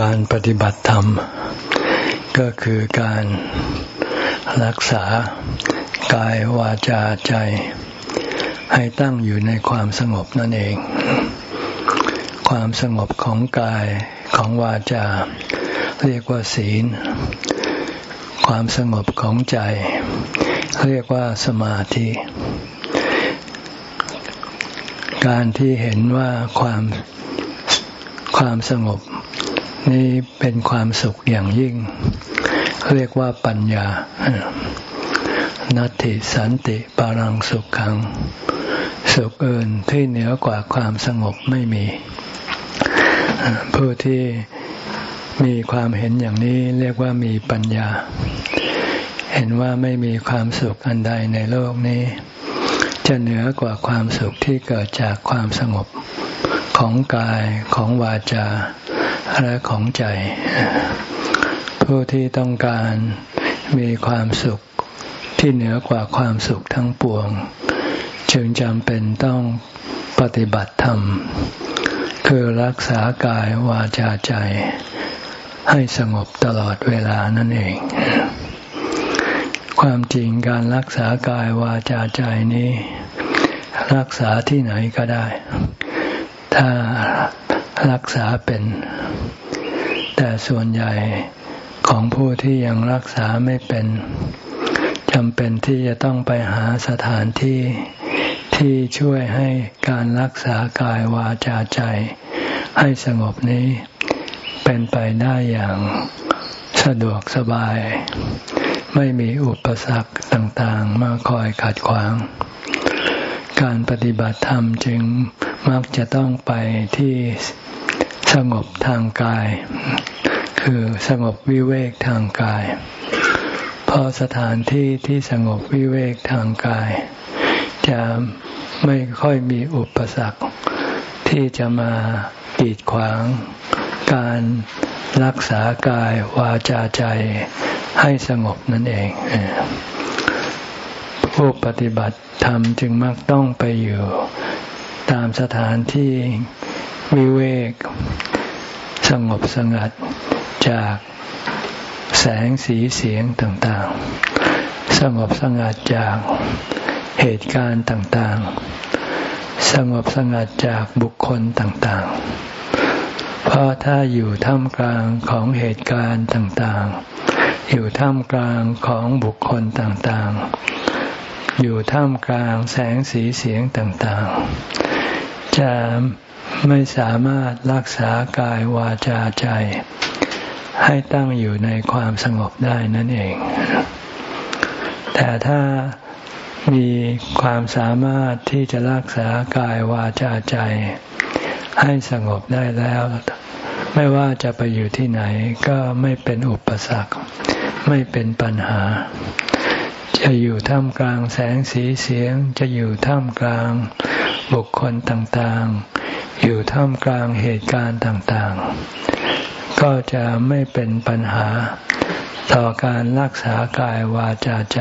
การปฏิบัติธรรม ก็คือการรักษากายวาจาใจ ให้ตั้งอยู่ในความสงบนั่นเอง ความสงบของกายของวาจา เรียกว่าศีล ความสงบของใจ เรียกว่าสมาธิการที่เห็นว่าความความสงบ นี่เป็นความสุขอย่างยิ่ง เรียกว่าปัญญานัตติสันติปารังสุขขัง สุขอื่นที่เหนือกว่าความสงบไม่มี ผู้ที่มีความเห็นอย่างนี้เรียกว่ามีปัญญา เห็นว่าไม่มีความสุขอันใดในโลกนี้ จะเหนือกว่าความสุขที่เกิดจากความสงบของกายของวาจา และของใจ ผู้ที่ต้องการมีความสุขที่เหนือกว่าความสุขทั้งปวง จึงจำเป็นต้องปฏิบัติธรรม คือรักษากายวาจาใจ ให้สงบตลอดเวลานั่นเอง ความจริงการรักษากายวาจาใจนี้ รักษาที่ไหนก็ได้ ถ้ารักษาเป็น แต่ส่วนใหญ่ของผู้ที่ยังรักษาไม่เป็นจำเป็นที่จะต้องไปหาสถานที่ที่ช่วยให้การรักษากายวาจาใจ ให้สงบนี้เป็นไปได้อย่างสะดวกสบาย ไม่มีอุปสรรคต่างๆ มาคอยขัดขวาง การปฏิบัติธรรมจึง มักจะต้องไปที่สงบทางกาย คือสงบวิเวกทางกาย เพราะสถานที่ที่สงบวิเวกทางกาย จะไม่ค่อยมีอุปสรรค ที่จะมากีดขวาง การรักษากายวาจาใจให้สงบนั่นเอง ผู้ปฏิบัติธรรมจึงมักต้องไปอยู่ ตามสถานที่วิเวก สงบสงัดจากแสงสีเสียงต่างๆ สงบสงัดจากเหตุการณ์ต่างๆ สงบสงัดจากบุคคลต่างๆ เพราะถ้าอยู่ท่ามกลางของเหตุการณ์ต่างๆ อยู่ท่ามกลางของบุคคลต่างๆ อยู่ท่ามกลางแสงสีเสียงต่างๆ จะไม่สามารถรักษากายวาจาใจ ให้ตั้งอยู่ในความสงบได้นั่นเอง แต่ถ้ามีความสามารถที่จะรักษากายวาจาใจ ให้สงบได้แล้ว ไม่ว่าจะไปอยู่ที่ไหนก็ไม่เป็นอุปสรรค ไม่เป็นปัญหา จะอยู่ท่ามกลางแสงสีเสียงจะอยู่ท่ามกลาง บุคคลต่างๆ อยู่ท่ามกลางเหตุการณ์ต่างๆ ก็จะไม่เป็นปัญหาต่อการรักษากายวาจาใจ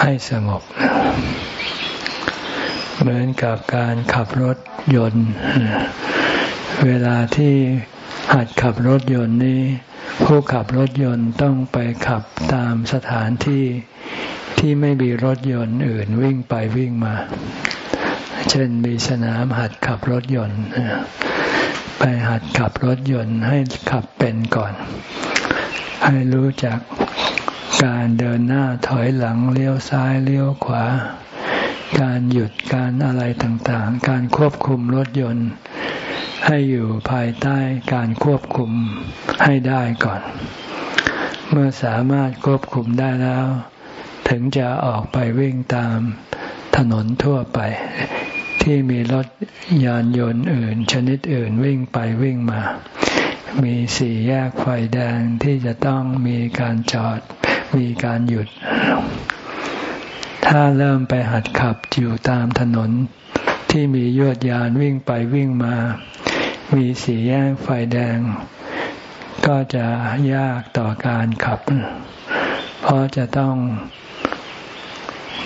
ให้สงบ เหมือนกับการขับรถยนต์ เวลาที่หัดขับรถยนต์นี้ ผู้ขับรถยนต์ต้องไปขับตามสถานที่ที่ไม่มีรถยนต์อื่นวิ่งไปวิ่งมา เช่นมีสนามหัดขับรถยนต์ไปหัดขับรถยนต์ให้ขับเป็นก่อน ให้รู้จักการเดินหน้าถอยหลังเลี้ยวซ้ายเลี้ยวขวา การหยุดการอะไรต่างๆ การควบคุมรถยนต์ ให้อยู่ภายใต้การควบคุมให้ได้ก่อน เมื่อสามารถควบคุมได้แล้ว ถึงจะออกไปวิ่งตามถนนทั่วไป ที่มีรถยานยนต์อื่น ชนิดอื่นวิ่งไปวิ่งมา มีสี่แยกไฟแดงที่จะต้องมีการจอด มีการหยุด ถ้าเริ่มไปหัดขับอยู่ตามถนน ที่มียวดยานวิ่งไปวิ่งมา มีสี่แยกไฟแดง ก็จะยากต่อการขับ เพราะจะต้อง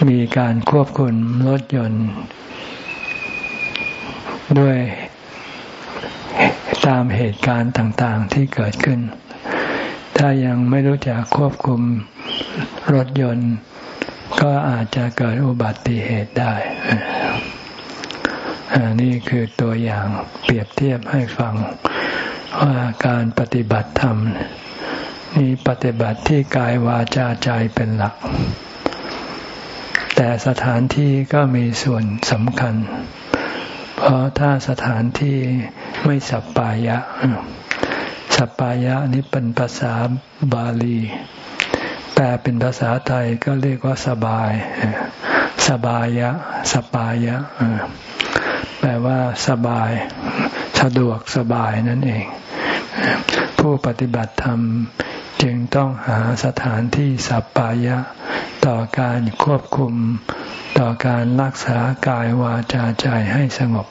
มีการควบคุมรถยนต์ ด้วยตามเหตุการณ์ต่างๆที่เกิดขึ้น ถ้ายังไม่รู้จักควบคุมรถยนต์ ก็อาจจะเกิดอุบัติเหตุได้ นี่คือตัวอย่างเปรียบเทียบให้ฟังว่าการปฏิบัติธรรมนี่ปฏิบัติที่กายวาจาใจเป็นหลัก แต่สถานที่ก็มีส่วนสำคัญเพราะถ้าสถานที่ไม่สัปปายะ สัปปายะนี่เป็นภาษาบาลี แปลเป็นภาษาไทยก็เรียกว่าสบาย สบายะ สปายะ แปลว่าสบาย สะดวกสบายนั่นเอง ผู้ปฏิบัติธรรมจึงต้องหาสถานที่สัปปายะ ต่อการควบคุม ต่อการรักษากายวาจาใจให้สงบ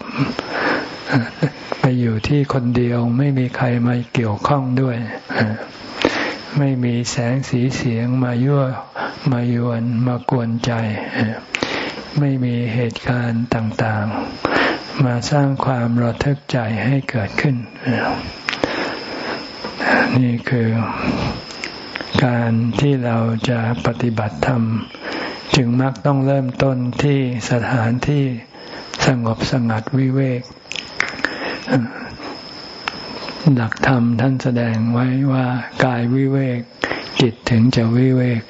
ไปอยู่ที่คนเดียวไม่มีใครมาเกี่ยวข้องด้วย ไม่มีแสงสีเสียงมายั่วมายวนมากวนใจ ไม่มีเหตุการณ์ต่างๆ มาสร้างความระทึกใจให้เกิดขึ้น นี่คือ การที่เราจะปฏิบัติธรรม จึงมักต้องเริ่มต้นที่สถานที่สงบสงัดวิเวก หลักธรรมท่านแสดงไว้ว่ากายวิเวก จิตถึงจะวิเวก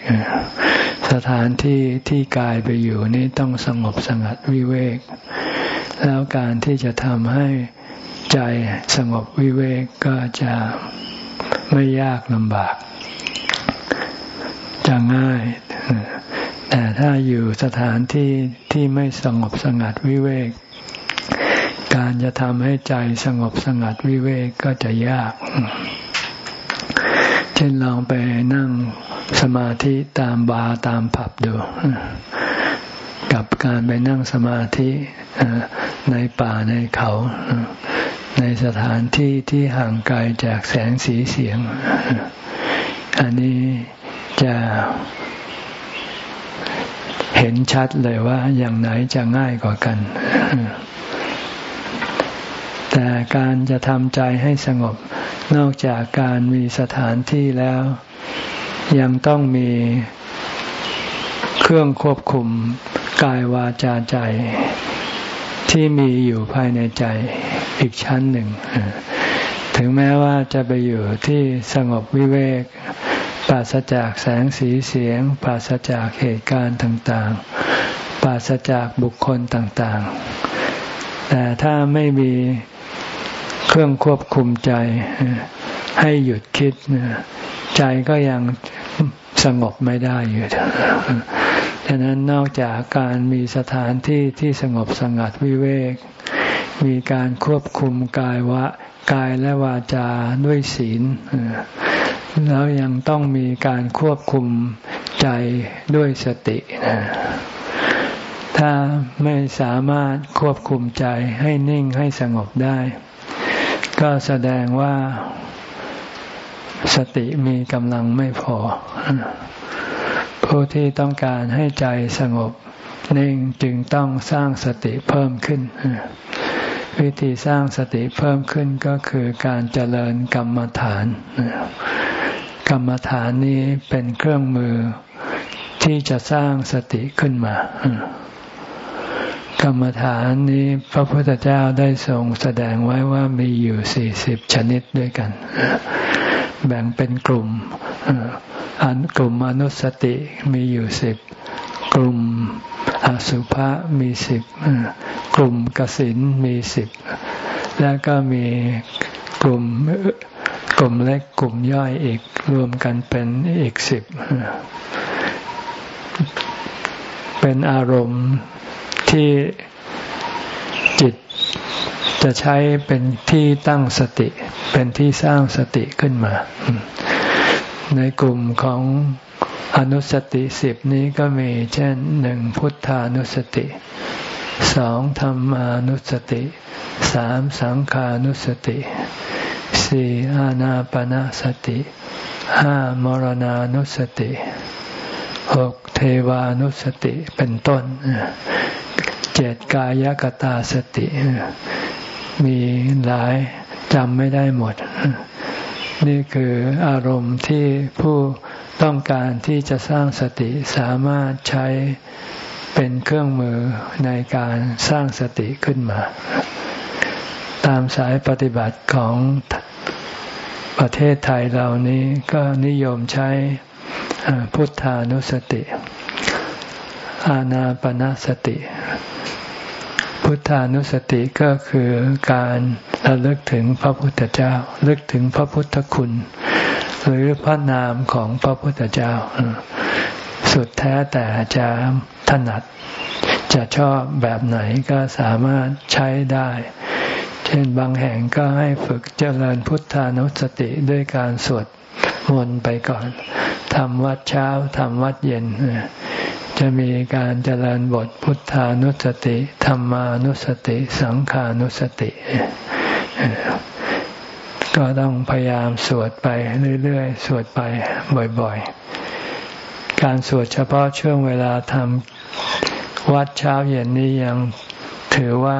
สถานที่ที่กายไปอยู่นี่ต้องสงบสงัดวิเวก แล้วการที่จะทำให้ใจสงบวิเวกก็จะไม่ยากลำบาก จะง่าย แต่ถ้าอยู่สถานที่ที่ไม่สงบสงัดวิเวก การจะทำให้ใจสงบสงัดวิเวกก็จะยาก เช่นลองไปนั่งสมาธิตามบาร์ตามผับดูกับการไปนั่งสมาธิในป่าในเขา ในสถานที่ที่ห่างไกลจากแสงสีเสียง อันนี้ จะเห็นชัดเลยว่าอย่างไหนจะง่ายกว่ากัน แต่การจะทำใจให้สงบนอกจากการมีสถานที่แล้ว ยังต้องมีเครื่องควบคุมกายวาจาใจ ที่มีอยู่ภายในใจอีกชั้นหนึ่ง ถึงแม้ว่าจะไปอยู่ที่สงบวิเวก ราศจากแสงสีเสียง ปราศจากเหตุการณ์ต่างๆ ปราศจากบุคคลต่างๆ แต่ถ้าไม่มีเครื่องควบคุมใจ ให้หยุดคิด ใจก็ยังสงบไม่ได้อยู่ดังนั้นนอกจากการมีสถานที่ที่สงบสงัดวิเวก มีการควบคุมกายวะกายและวาจาด้วยศีล แล้วยังต้องมีการควบคุมใจด้วยสตินะถ้าไม่สามารถควบคุมใจให้นิ่งให้สงบได้ ก็แสดงว่าสติมีกำลังไม่พอ ผู้ที่ต้องการให้ใจสงบ นิ่งจึงต้องสร้างสติเพิ่มขึ้น วิธีสร้างสติเพิ่มขึ้นก็คือการเจริญกรรมฐาน กรรมฐานนี้เป็นเครื่องมือที่จะสร้างสติขึ้นมา กรรมฐานนี้พระพุทธเจ้าได้ทรงแสดงไว้ว่ามีอยู่สี่สิบชนิดด้วยกัน แบ่งเป็นกลุ่มอันกลุ่มอนุสติมีอยู่สิบกลุ่มอสุภะมีสิบกลุ่มกสินมีสิบแล้วก็มีกลุ่ม กลุ่มเล็กกลุ่มย่อยอีกรวมกันเป็นอีกสิบเป็นอารมณ์ที่จิตจะใช้เป็นที่ตั้งสติ เป็นที่สร้างสติขึ้นมา ในกลุ่มของอนุสติสิบนี้ก็มีเช่นหนึ่งพุทธานุสติสองธรรมานุสติสามสังขานุสติ สี่อานาปนาสติห้ามรณานุสติหกเทวานุสติเป็นต้นเจ็ดกายกตาสติ มีหลายจำไม่ได้หมด นี่คืออารมณ์ที่ผู้ต้องการที่จะสร้างสติสามารถใช้เป็นเครื่องมือในการสร้างสติขึ้นมา ตามสายปฏิบัติของ ประเทศไทยเรานี้ก็นิยมใช้พุทธานุสติ อานาปนาสติ พุทธานุสติก็คือการระลึกถึงพระพุทธเจ้าลึกถึงพระพุทธคุณ หรือพระนามของพระพุทธเจ้า สุดแท้แต่จะถนัดจะชอบแบบไหนก็สามารถใช้ได้เช่นบางแห่งก็ให้ฝึกเจริญพุทธานุสติด้วยการสวดมนต์ไปก่อนทำวัดเช้าทำวัดเย็น จะมีการเจริญบทพุทธานุสติธรรมานุสติ สังขานุสติ ก็ต้องพยายามสวดไปเรื่อยๆ สวดไปบ่อยๆ การสวดเฉพาะช่วงเวลาทำวัดเช้าเย็นนี้ยังถือว่า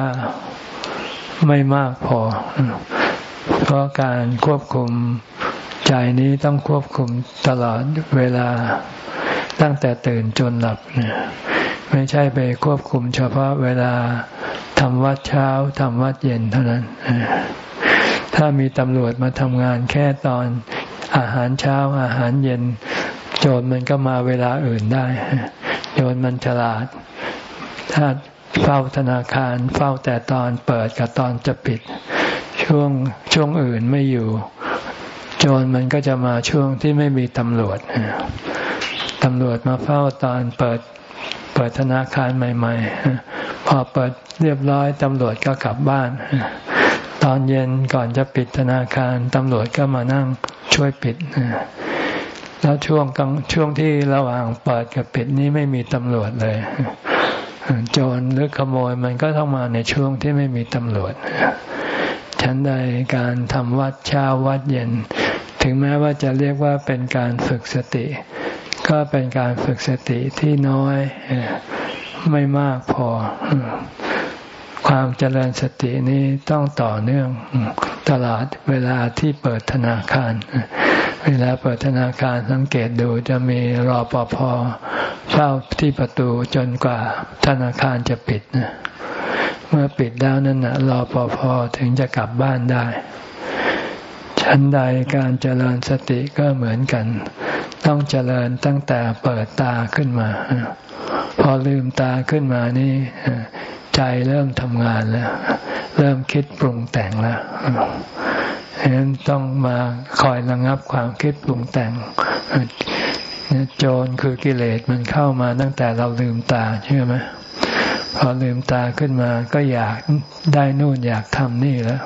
ไม่มากพอ เพราะการควบคุมใจนี้ต้องควบคุมตลอดเวลาตั้งแต่ตื่นจนหลับเนี่ยไม่ใช่ไปควบคุมเฉพาะเวลาทำวัดเช้าทำวัดเย็นเท่านั้น ถ้ามีตำรวจมาทำงานแค่ตอนอาหารเช้าอาหารเย็น โจรมันก็มาเวลาอื่นได้ โจรมันฉลาด ถ้า เฝ้าธนาคาร เฝ้าแต่ตอนเปิดกับตอนจะปิด ช่วงช่วงอื่นไม่อยู่ โจรมันก็จะมาช่วงที่ไม่มีตำรวจตำรวจมาเฝ้าตอนเปิดเปิดธนาคารใหม่ ๆ พอเปิดเรียบร้อยตำรวจก็กลับบ้าน ตอนเย็นก่อนจะปิดธนาคารตำรวจก็มานั่งช่วยปิดแล้วช่วงกลางช่วงที่ระหว่างเปิดกับปิดนี้ไม่มีตำรวจเลย โจรหรือขโมยมันก็ต้องมาในช่วงที่ไม่มีตำรวจฉันใดการทำวัดเช้าวัดเย็น ถึงแม้ว่าจะเรียกว่าเป็นการฝึกสติ ก็เป็นการฝึกสติที่น้อยไม่มากพอ ความเจริญสตินี้ต้องต่อเนื่อง ตลอดเวลาที่เปิดธนาคาร เวลาเปิดธนาคารสังเกตดูจะมีรอปภเฝ้าที่ประตูจนกว่าธนาคารจะปิดเมื่อปิดแล้วนั่นนะรอปภถึงจะกลับบ้านได้ ชั้นใดการเจริญสติก็เหมือนกัน ต้องเจริญตั้งแต่เปิดตาขึ้นมา พอลืมตาขึ้นมานี่ ใจเริ่มทำงานแล้ว เริ่มคิดปรุงแต่งแล้วฉะนั้นต้องมาคอยระงับความคิดปรุงแต่งโจรคือกิเลสมันเข้ามาตั้งแต่เราลืมตาเชื่อไหมพอลืมตาขึ้นมาก็อยากได้นู่นอยากทำนี่แล้ว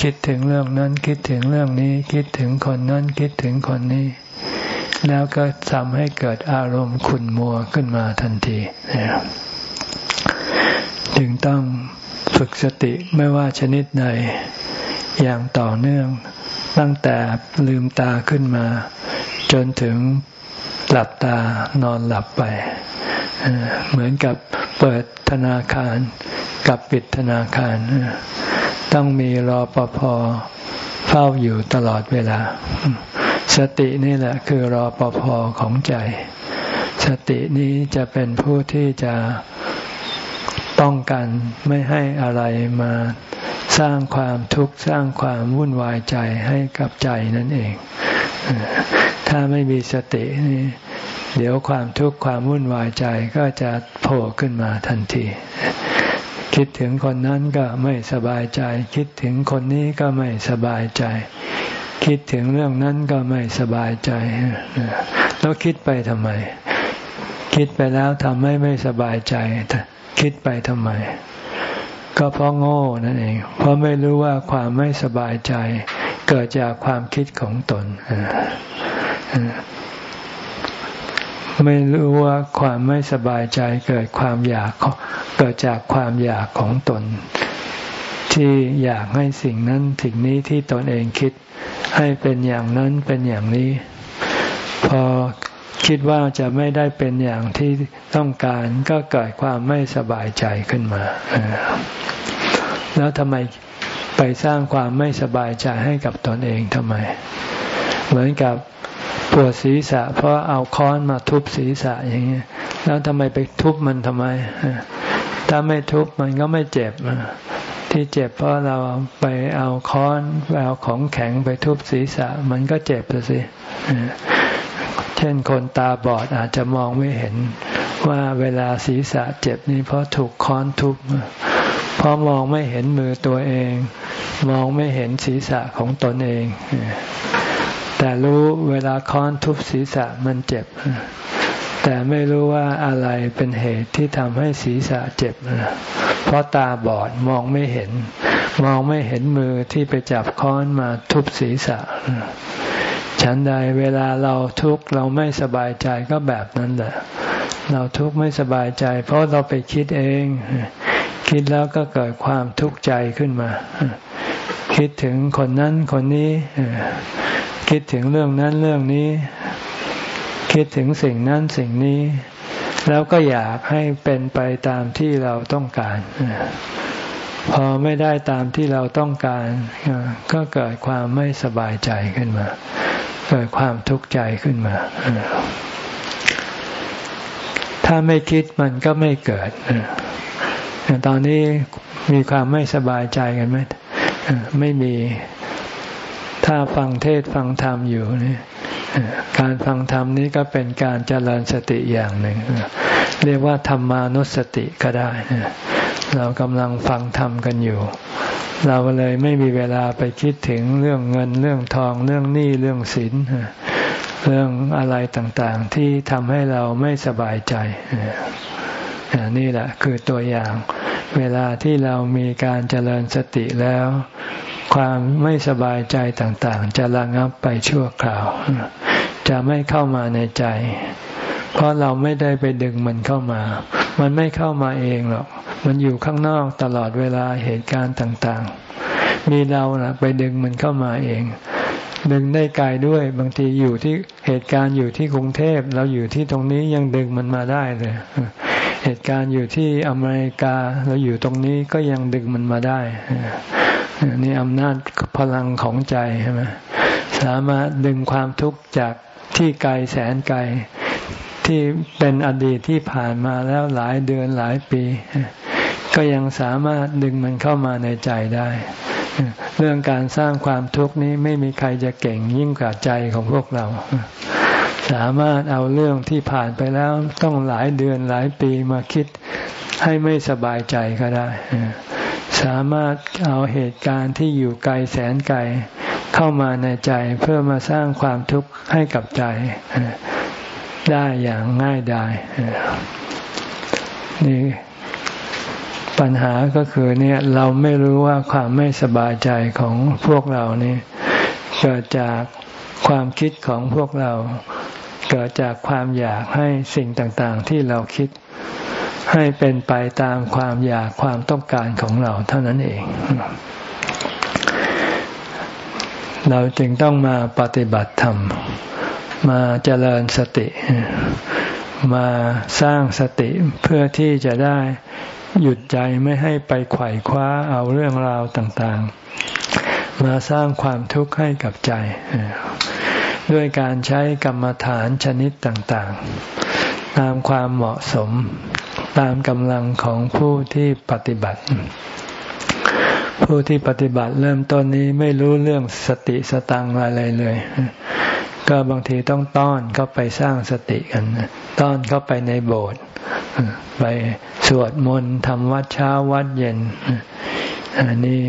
คิดถึงเรื่องนั้นคิดถึงเรื่องนี้ คิดถึงคนนั้นคิดถึงคนนี้ แล้วก็ทำให้เกิดอารมณ์ขุ่นมัวขึ้นมาทันที จึงต้องฝึกสติไม่ว่าชนิดใด อย่างต่อเนื่อง ตั้งแต่ลืมตาขึ้นมา จนถึงหลับตานอนหลับไป เหมือนกับเปิดธนาคารกับปิดธนาคาร ต้องมีรอปภเฝ้าอยู่ตลอดเวลา สตินี่แหละคือรอปภของใจ สตินี้จะเป็นผู้ที่จะ กันไม่ให้อะไรมาสร้างความทุกข์สร้างความวุ่นวายใจให้กับใจนั่นเอง ถ้าไม่มีสตินี่เดี๋ยวความทุกข์ความวุ่นวายใจก็จะโผล่ขึ้นมาทันที คิดถึงคนนั้นก็ไม่สบายใจ คิดถึงคนนี้ก็ไม่สบายใจ คิดถึงเรื่องนั้นก็ไม่สบายใจแล้วคิดไปทำไม คิดไปแล้วทำให้ไม่สบายใจ คิดไปทำไม ก็เพราะโง่นั่นเอง เพราะไม่รู้ว่าความไม่สบายใจ เกิดจากความคิดของตน ไม่รู้ว่าความไม่สบายใจเกิดความอยากเกิดจากความอยากของตน ที่อยากให้สิ่งนั้นสิ่งนี้ที่ตนเองคิดให้เป็นอย่างนั้นเป็นอย่างนี้พอ คิดว่าจะไม่ได้เป็นอย่างที่ต้องการก็เกิดความไม่สบายใจขึ้นมา แล้วทำไมไปสร้างความไม่สบายใจให้กับตนเองทำไม เหมือนกับปวดศีรษะ เพราะเอาค้อนมาทุบศีรษะอย่างนี้แล้วทำไมไปทุบมันทำไม ถ้าไม่ทุบมันก็ไม่เจ็บที่เจ็บเพราะเราไปเอาค้อนไปเอาของแข็งไปทุบศีรษะ มันก็เจ็บสิ เช่นคนตาบอดอาจจะมองไม่เห็นว่าเวลาศีรษะเจ็บนี่เพราะถูกค้อนทุบเพราะมองไม่เห็นมือตัวเอง มองไม่เห็นศีรษะของตนเอง แต่รู้เวลาค้อนทุบศีรษะมันเจ็บ แต่ไม่รู้ว่าอะไรเป็นเหตุที่ทำให้ศีรษะเจ็บ เพราะตาบอดมองไม่เห็น มองไม่เห็นมือที่ไปจับค้อนมาทุบศีรษะ ฉันใดเวลาเราทุกข์เราไม่สบายใจก็แบบนั้นแหละ เราทุกข์ไม่สบายใจ เพราะเราไปคิดเอง คิดแล้วก็เกิดความทุกข์ใจขึ้นมา คิดถึงคนนั้นคนนี้ คิดถึงเรื่องนั้นเรื่องนี้ คิดถึงสิ่งนั้นสิ่งนี้ แล้วก็อยากให้เป็นไปตามที่เราต้องการพอไม่ได้ตามที่เราต้องการ ก็เกิดความไม่สบายใจขึ้นมา เกิดความทุกข์ใจขึ้นมา ถ้าไม่คิดมันก็ไม่เกิดตอนนี้มีความไม่สบายใจกันไหมไม่มีถ้าฟังเทศฟังธรรมอยู่นี่การฟังธรรมนี้ก็เป็นการเจริญสติอย่างหนึ่ง เรียกว่าธรรมานุสติก็ได้ เรากำลังฟังธรรมกันอยู่ เราเลยไม่มีเวลาไปคิดถึงเรื่องเงินเรื่องทอง เรื่องหนี้เรื่องสินเรื่องอะไรต่างๆ ที่ทำให้เราไม่สบายใจนี่แหละคือตัวอย่าง เวลาที่เรามีการเจริญสติแล้ว ความไม่สบายใจต่างๆ จะระงับไปชั่วคราว จะไม่เข้ามาในใจ เพราะเราไม่ได้ไปดึงมันเข้ามา มันไม่เข้ามาเองหรอก มันอยู่ข้างนอกตลอดเวลาเหตุการณ์ต่างๆ มีเรานะไปดึงมันเข้ามาเอง ดึงได้ไกลด้วย บางทีอยู่ที่เหตุการณ์อยู่ที่กรุงเทพเราอยู่ที่ตรงนี้ยังดึงมันมาได้เลย เหตุการณ์อยู่ที่อเมริกาเราอยู่ตรงนี้ก็ยังดึงมันมาได้นี่อำนาจพลังของใจใช่ไหมสามารถดึงความทุกข์จากที่ไกลแสนไกล ที่เป็นอดีตที่ผ่านมาแล้วหลายเดือนหลายปี ก็ยังสามารถดึงมันเข้ามาในใจได้ เรื่องการสร้างความทุกข์นี้ไม่มีใครจะเก่งยิ่งกว่าใจของพวกเรา สามารถเอาเรื่องที่ผ่านไปแล้วต้องหลายเดือนหลายปีมาคิดให้ไม่สบายใจก็ได้ สามารถเอาเหตุการณ์ที่อยู่ไกลแสนไกลเข้ามาในใจเพื่อมาสร้างความทุกข์ให้กับใจ ได้อย่างง่ายดายนี่ปัญหาก็คือเนี่ยเราไม่รู้ว่าความไม่สบายใจของพวกเรานี่เกิดจากความคิดของพวกเรา เกิดจากความอยากให้สิ่งต่างๆ ที่เราคิดให้เป็นไปตามความอยากความต้องการของเราเท่านั้นเอง เราจึงต้องมาปฏิบัติธรรม มาเจริญสติ มาสร้างสติเพื่อที่จะได้หยุดใจไม่ให้ไปไขว่คว้าเอาเรื่องราวต่างๆ มาสร้างความทุกข์ให้กับใจ ด้วยการใช้กรรมฐานชนิดต่างๆ ตามความเหมาะสมตามกำลังของผู้ที่ปฏิบัติ ผู้ที่ปฏิบัติเริ่มต้นนี้ไม่รู้เรื่องสติสตังอะไรเลย ก็บางทีต้องต้อนเข้าไปสร้างสติกันต้อนเข้าไปในโบสถ์ไปสวดมนต์ทำวัดเช้าวัดเย็นอันนี้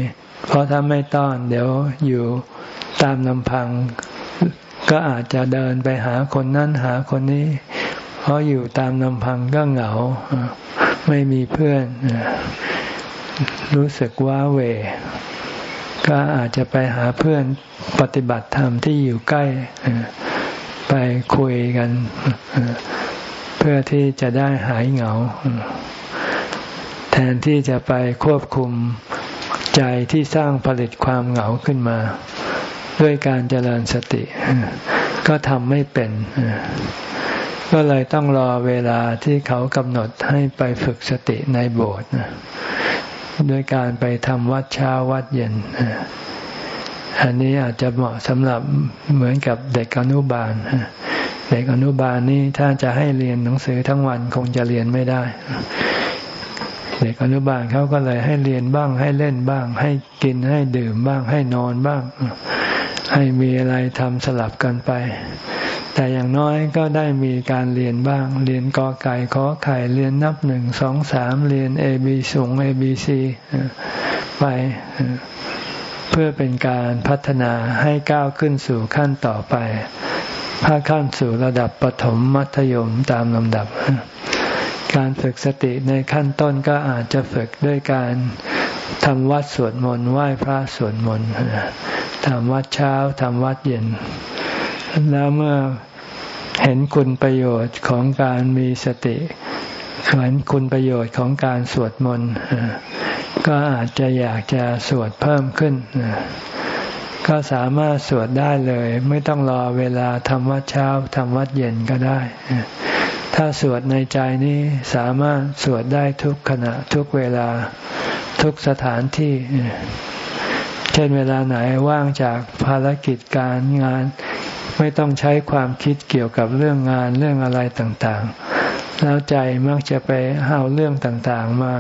เพราะถ้าไม่ต้อน เดี๋ยวอยู่ตามลำพัง ก็อาจจะเดินไปหาคนนั้นหาคนนี้ เพราะอยู่ตามลำพังก็เหงา ไม่มีเพื่อน รู้สึกว่าเว ก็อาจจะไปหาเพื่อนปฏิบัติธรรมที่อยู่ใกล้ ไปคุยกัน เพื่อที่จะได้หายเหงา แทนที่จะไปควบคุมใจที่สร้างผลิตความเหงาขึ้นมา ด้วยการเจริญสติ ก็ทำไม่เป็น ก็เลยต้องรอเวลาที่เขากำหนดให้ไปฝึกสติในโบสถ์ ด้วยการไปทำวัดเช้าวัดเย็น อันนี้อาจจะเหมาะสำหรับเหมือนกับเด็กอนุบาล เด็กอนุบาลนี่ถ้าจะให้เรียนหนังสือทั้งวันคงจะเรียนไม่ได้ เด็กอนุบาลเขาก็เลยให้เรียนบ้าง ให้เล่นบ้าง ให้กินให้ดื่มบ้าง ให้นอนบ้าง ให้มีอะไรทำสลับกันไป แต่อย่างน้อยก็ได้มีการเรียนบ้าง เรียนกอไก่ขอไข่เรียนนับหนึ่งสองสามเรียน A B สูง A B C ไปเพื่อเป็นการพัฒนาให้ก้าวขึ้นสู่ขั้นต่อไปพาขั้นสู่ระดับปฐมมัธยมตามลำดับ การฝึกสติในขั้นต้นก็อาจจะฝึกด้วยการทำวัดสวดมนต์ไหว้พระสวดมนต์ทำวัดเช้าทำวัดเย็น แล้วเมื่อเห็นคุณประโยชน์ของการมีสติเห็นคุณประโยชน์ของการสวดมนต์ก็อาจจะอยากจะสวดเพิ่มขึ้น ก็สามารถสวดได้เลย ไม่ต้องรอเวลาทำวัดเช้าทำวัดเย็นก็ได้ ถ้าสวดในใจนี้สามารถสวดได้ทุกขณะทุกเวลาทุกสถานที่ เช่นเวลาไหนว่างจากภารกิจการงาน ไม่ต้องใช้ความคิดเกี่ยวกับเรื่องงานเรื่องอะไรต่างๆ แล้วใจมักจะไปเอาเรื่องต่างๆมา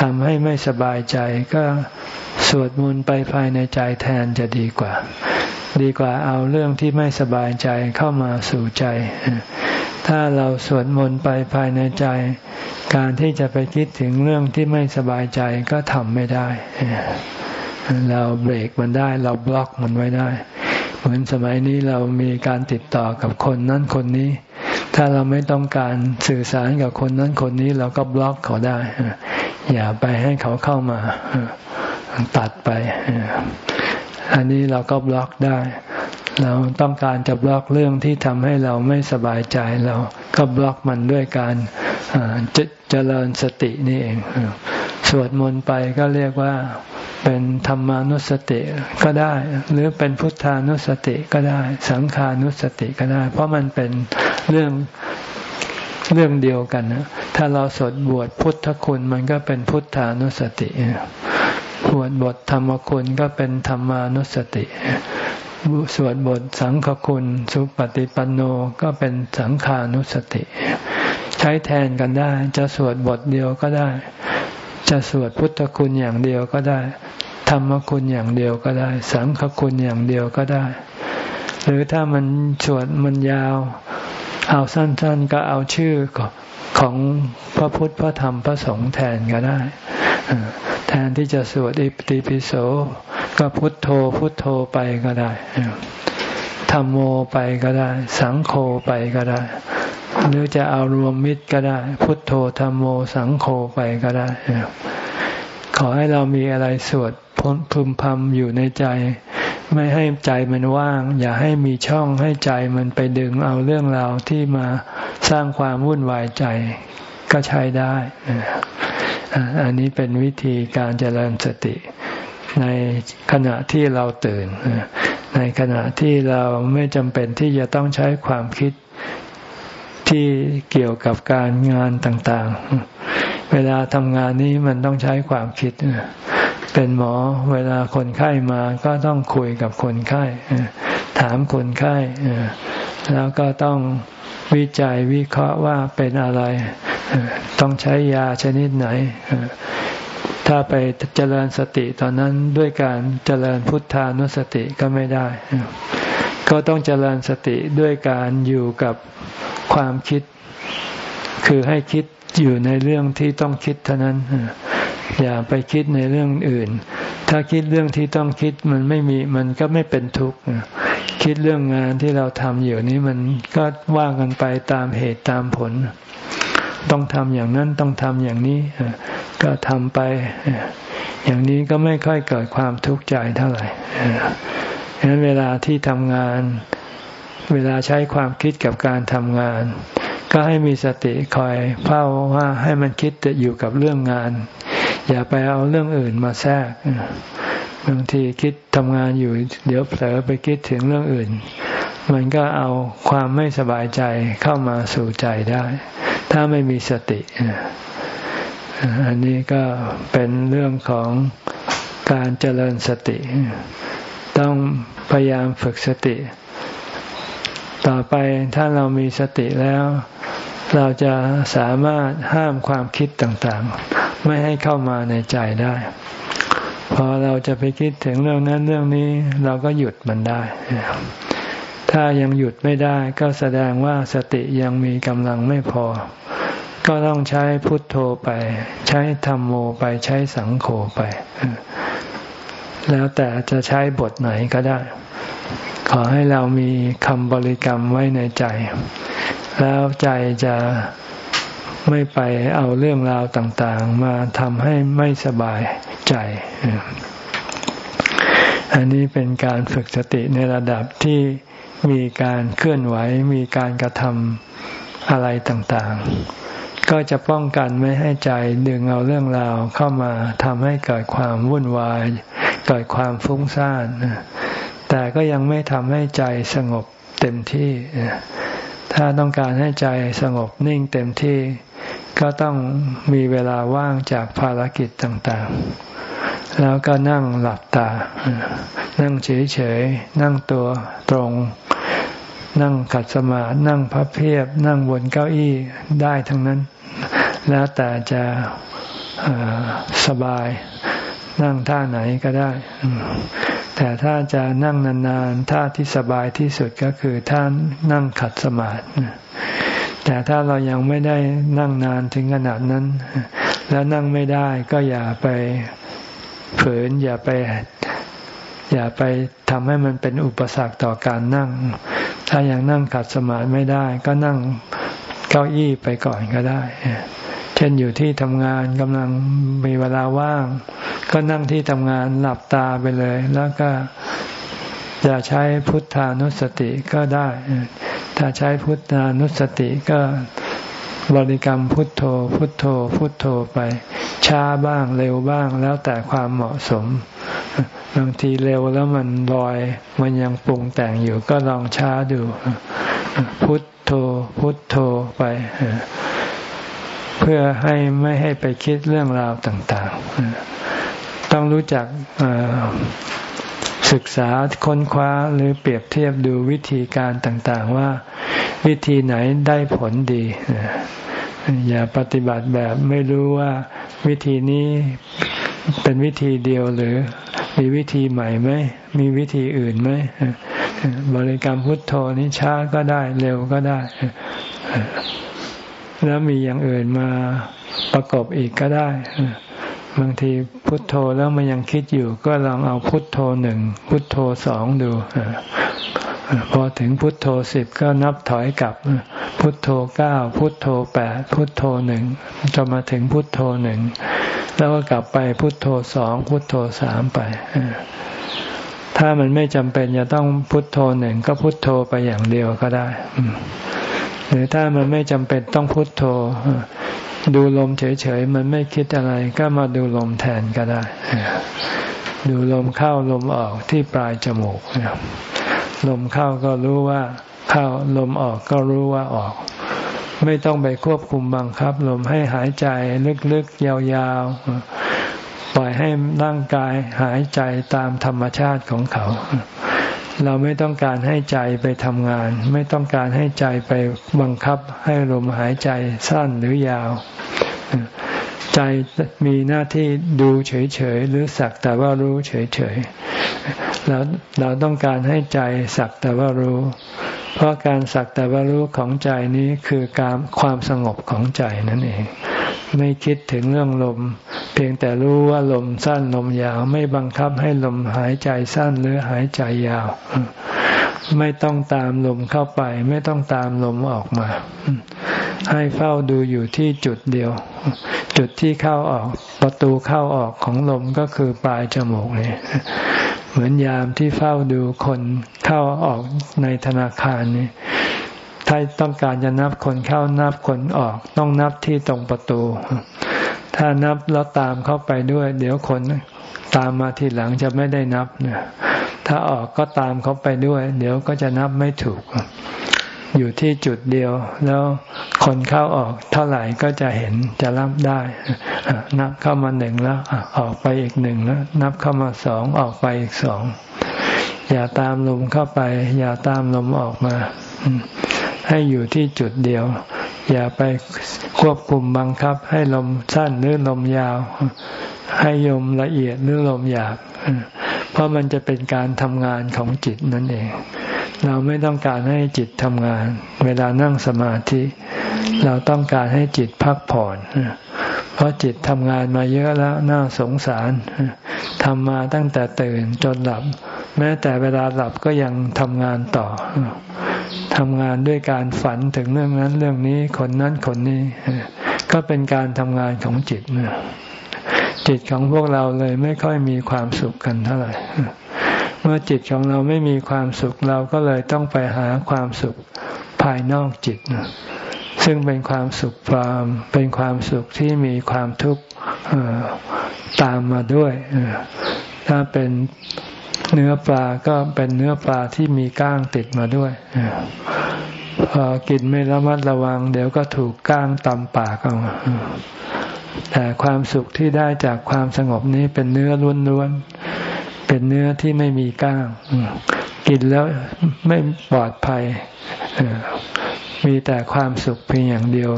ทำให้ไม่สบายใจก็สวดมนต์ไปภายในใจแทนจะดีกว่า ดีกว่าเอาเรื่องที่ไม่สบายใจเข้ามาสู่ใจ ถ้าเราสวดมนต์ไปภายในใจ การที่จะไปคิดถึงเรื่องที่ไม่สบายใจก็ทำไม่ได้ เราเบรกมันได้ เราบล็อกมันไว้ได้ เหมือนสมัยนี้เรามีการติดต่อกับคนนั้นคนนี้ ถ้าเราไม่ต้องการสื่อสารกับคนนั้นคนนี้เราก็บล็อกเขาได้ อย่าไปให้เขาเข้ามาตัดไป อันนี้เราก็บล็อกได้ เราต้องการจะบล็อกเรื่องที่ทำให้เราไม่สบายใจเราก็บล็อกมันด้วยการเจริญสตินี่เองสวดมนต์ไปก็เรียกว่า เป็นธรรมานุสติก็ได้ หรือเป็นพุทธานุสติก็ได้ สังขานุสติก็ได้ เพราะมันเป็นเรื่องเรื่องเดียวกันนะถ้าเราสวดบวชพุทธคุณมันก็เป็นพุทธานุสติสวดบทธรรมคุณก็เป็นธรรมานุสติสวดบทสังฆคุณสุปฏิปันโนก็เป็นสังขานุสติ ใช้แทนกันได้ จะสวดบทเดียวก็ได้ จะสวดพุทธคุณอย่างเดียวก็ได้ ธรรมคุณอย่างเดียวก็ได้ สังฆคุณอย่างเดียวก็ได้ หรือถ้ามันสวดมันยาว เอาสั้นๆก็เอาชื่อของพระพุทธพระธรรมพระสงฆ์แทนก็ได้ แทนที่จะสวดอิติปิโสก็พุทโธพุทโธไปก็ได้ธรรมโมไปก็ได้ สังโฆไปก็ได้ หรือจะเอารวมมิตรก็ได้ พุทโธธรรมโมสังโฆไปก็ได้ ขอให้เรามีอะไรสวดพ้นพึมพำอยู่ในใจ ไม่ให้ใจมันว่าง อย่าให้มีช่องให้ใจมันไปดึงเอาเรื่องราวที่มาสร้างความวุ่นวายใจก็ใช้ได้อันนี้เป็นวิธีการเจริญสติ ในขณะที่เราตื่น ในขณะที่เราไม่จำเป็นที่จะต้องใช้ความคิด ที่เกี่ยวกับการงานต่างๆ เวลาทำงานนี้มันต้องใช้ความคิด เป็นหมอเวลาคนไข้มาก็ต้องคุยกับคนไข้ ถามคนไข้ แล้วก็ต้องวิจัยวิเคราะห์ว่าเป็นอะไร ต้องใช้ยาชนิดไหน ถ้าไปเจริญสติตอนนั้นด้วยการเจริญพุทธานุสติก็ไม่ได้ ก็ต้องเจริญสติด้วยการอยู่กับความคิด คือให้คิดอยู่ในเรื่องที่ต้องคิดเท่านั้น อย่าไปคิดในเรื่องอื่น ถ้าคิดเรื่องที่ต้องคิดมันไม่มีมันก็ไม่เป็นทุกข์คิดเรื่องงานที่เราทำอยู่นี้มันก็ว่ากันไปตามเหตุตามผล ต้องทำอย่างนั้นต้องทำอย่างนี้ก็ทำไป อย่างนี้ก็ไม่ค่อยเกิดความทุกข์ใจเท่าไหร่ ฉะนั้นเวลาที่ทำงาน เวลาใช้ความคิดกับการทำงาน ก็ให้มีสติคอยเฝ้าว่าให้มันคิดจะอยู่กับเรื่องงาน อย่าไปเอาเรื่องอื่นมาแทรกบางทีคิดทำงานอยู่ เดี๋ยวเผลอไปคิดถึงเรื่องอื่น มันก็เอาความไม่สบายใจเข้ามาสู่ใจได้ ถ้าไม่มีสติ อันนี้ก็เป็นเรื่องของการเจริญสติ ต้องพยายามฝึกสติ ต่อไปถ้าเรามีสติแล้ว เราจะสามารถห้ามความคิดต่างๆ ไม่ให้เข้ามาในใจได้ พอเราจะไปคิดถึงเรื่องนั้นเรื่องนี้ เราก็หยุดมันได้ ถ้ายังหยุดไม่ได้ก็แสดงว่าสติยังมีกำลังไม่พอ ก็ต้องใช้พุทโธไป ใช้ธรรมโมไปใช้สังโฆไป แล้วแต่จะใช้บทไหนก็ได้ ขอให้เรามีคำบริกรรมไว้ในใจ แล้วใจจะไม่ไปเอาเรื่องราวต่างๆ มาทำให้ไม่สบายใจ อันนี้เป็นการฝึกสติในระดับที่มีการเคลื่อนไหว มีการกระทำอะไรต่างๆ ก็จะป้องกันไม่ให้ใจดึงเอาเรื่องราวเข้ามาทำให้เกิดความวุ่นวาย เกิดความฟุ้งซ่านแต่ก็ยังไม่ทำให้ใจสงบเต็มที่ ถ้าต้องการให้ใจสงบนิ่งเต็มที่ ก็ต้องมีเวลาว่างจากภารกิจต่างๆ แล้วก็นั่งหลับตา นั่งเฉยๆ นั่งตัวตรง นั่งขัดสมาธินั่งพับเพียบ นั่งบนเก้าอี้ได้ทั้งนั้น แล้วแต่จะสบาย นั่งท่าไหนก็ได้ แต่ถ้าจะนั่งนานๆท่าที่สบายที่สุดก็คือท่านั่งขัดสมาธิแต่ถ้าเรายังไม่ได้นั่งนานถึงขนาดนั้น แล้วนั่งไม่ได้ก็อย่าไปฝืนอย่าไป อย่าไปทำให้มันเป็นอุปสรรคต่อการนั่ง ถ้ายังนั่งขัดสมาธิไม่ได้ ก็นั่งเก้าอี้ไปก่อนก็ได้ เช่นอยู่ที่ทำงานกำลังมีเวลาว่าง ก็นั่งที่ทำงานหลับตาไปเลย แล้วก็จะใช้พุทธานุสติก็ได้ ถ้าใช้พุทธานุสติก็บริกรรมพุทโธ พุทโธ พุทโธไป ช้าบ้างเร็วบ้างแล้วแต่ความเหมาะสม บางทีเร็วแล้วมันลอย มันยังปรุงแต่งอยู่ก็ลองช้าดู พุทโธ พุทโธไป เพื่อให้ไม่ให้ไปคิดเรื่องราวต่าง ๆ ต้องรู้จักศึกษาค้นคว้าหรือเปรียบเทียบดูวิธีการต่างๆว่า วิธีไหนได้ผลดี อย่าปฏิบัติแบบไม่รู้ว่าวิธีนี้เป็นวิธีเดียวหรือมีวิธีใหม่ไหมมีวิธีอื่นไหมบริกรรมพุทโธนี้ช้าก็ได้เร็วก็ได้ แล้วมีอย่างอื่นมาประกอบอีกก็ได้ บางทีพุทโธแล้วมันยังคิดอยู่ ก็ลองเอาพุทโธหนึ่งพุทโธสองดูพอถึงพุทโธสิบก็นับถอยกลับ พุทโธเก้าพุทโธแปดพุทโธหนึ่งจะมาถึงพุทโธหนึ่งแล้วก็กลับไปพุทโธสองพุทโธสามไปถ้ามันไม่จำเป็นจะต้องพุทโธหนึ่งก็พุทโธไปอย่างเดียวก็ได้หรือถ้ามันไม่จำเป็นต้องพุทโธ ดูลมเฉยๆมันไม่คิดอะไรก็มาดูลมแทนก็ได้ ดูลมเข้าลมออกที่ปลายจมูกลมเข้าก็รู้ว่าเข้าลมออกก็รู้ว่าออก ไม่ต้องไปควบคุมบังคับ ลมให้หายใจลึกๆยาวๆปล่อยให้ร่างกายหายใจตามธรรมชาติของเขา เราไม่ต้องการให้ใจไปทำงาน ไม่ต้องการให้ใจไปบังคับให้ลมหายใจสั้นหรือยาว ใจมีหน้าที่ดูเฉยๆหรือสักแต่ว่ารู้เฉยๆแล้วเราต้องการให้ใจสักแต่ว่ารู้ เพราะการสักแต่ว่ารู้ของใจนี้คือการความสงบของใจนั่นเอง ไม่คิดถึงเรื่องลม เพียงแต่รู้ว่าลมสั้นลมยาว ไม่บังคับให้ลมหายใจสั้นหรือหายใจยาว ไม่ต้องตามลมเข้าไป ไม่ต้องตามลมออกมา ให้เฝ้าดูอยู่ที่จุดเดียว จุดที่เข้าออกประตูเข้าออกของลมก็คือปลายจมูกนี่เหมือนยามที่เฝ้าดูคนเข้าออกในธนาคารนี่ ถ้าต้องการจะนับคนเข้านับคนออก ต้องนับที่ตรงประตู ถ้านับแล้วตามเข้าไปด้วย เดี๋ยวคนตามมาทีหลังจะไม่ได้นับเนี่ยถ้าออกก็ตามเขาไปด้วย เดี๋ยวก็จะนับไม่ถูก อยู่ที่จุดเดียว แล้วคนเข้าออกเท่าไหร่ก็จะเห็นจะรับได้ นับเข้ามาหนึ่งแล้วออกไปอีกหนึ่งแล้วนับเข้ามาสองออกไปอีกสองอย่าตามลมเข้าไป อย่าตามลมออกมา ให้อยู่ที่จุดเดียว อย่าไปควบคุมบังคับ ให้ลมสั้นหรือลมยาว ให้ยมละเอียดหรือลมหยาบเพราะมันจะเป็นการทำงานของจิตนั่นเอง เราไม่ต้องการให้จิตทำงาน เวลานั่งสมาธิ เราต้องการให้จิตพักผ่อนเพราะจิตทำงานมาเยอะแล้วน่าสงสารทำมาตั้งแต่ตื่นจนหลับ แม้แต่เวลาหลับก็ยังทำงานต่อ ทำงานด้วยการฝันถึงเรื่องนั้นเรื่องนี้คนนั้นคนนี้ ก็เป็นการทำงานของจิตจิตของพวกเราเลยไม่ค่อยมีความสุขกันเท่าไหร่ เมื่อจิตของเราไม่มีความสุขเราก็เลยต้องไปหาความสุขภายนอกจิต ซึ่งเป็นความสุขปลอมเป็นความสุขที่มีความทุกข์ตามมาด้วย ถ้าเป็น เนื้อปลาก็เป็นเนื้อปลาที่มีก้างติดมาด้วยพอกินไม่ระมัดระวัง เดี๋ยวก็ถูกก้างตำปากเอาแต่ความสุขที่ได้จากความสงบนี้เป็นเนื้อล้วนๆ เป็นเนื้อที่ไม่มีก้าง กินแล้วไม่ปลอดภัย มีแต่ความสุขเพียงอย่างเดียว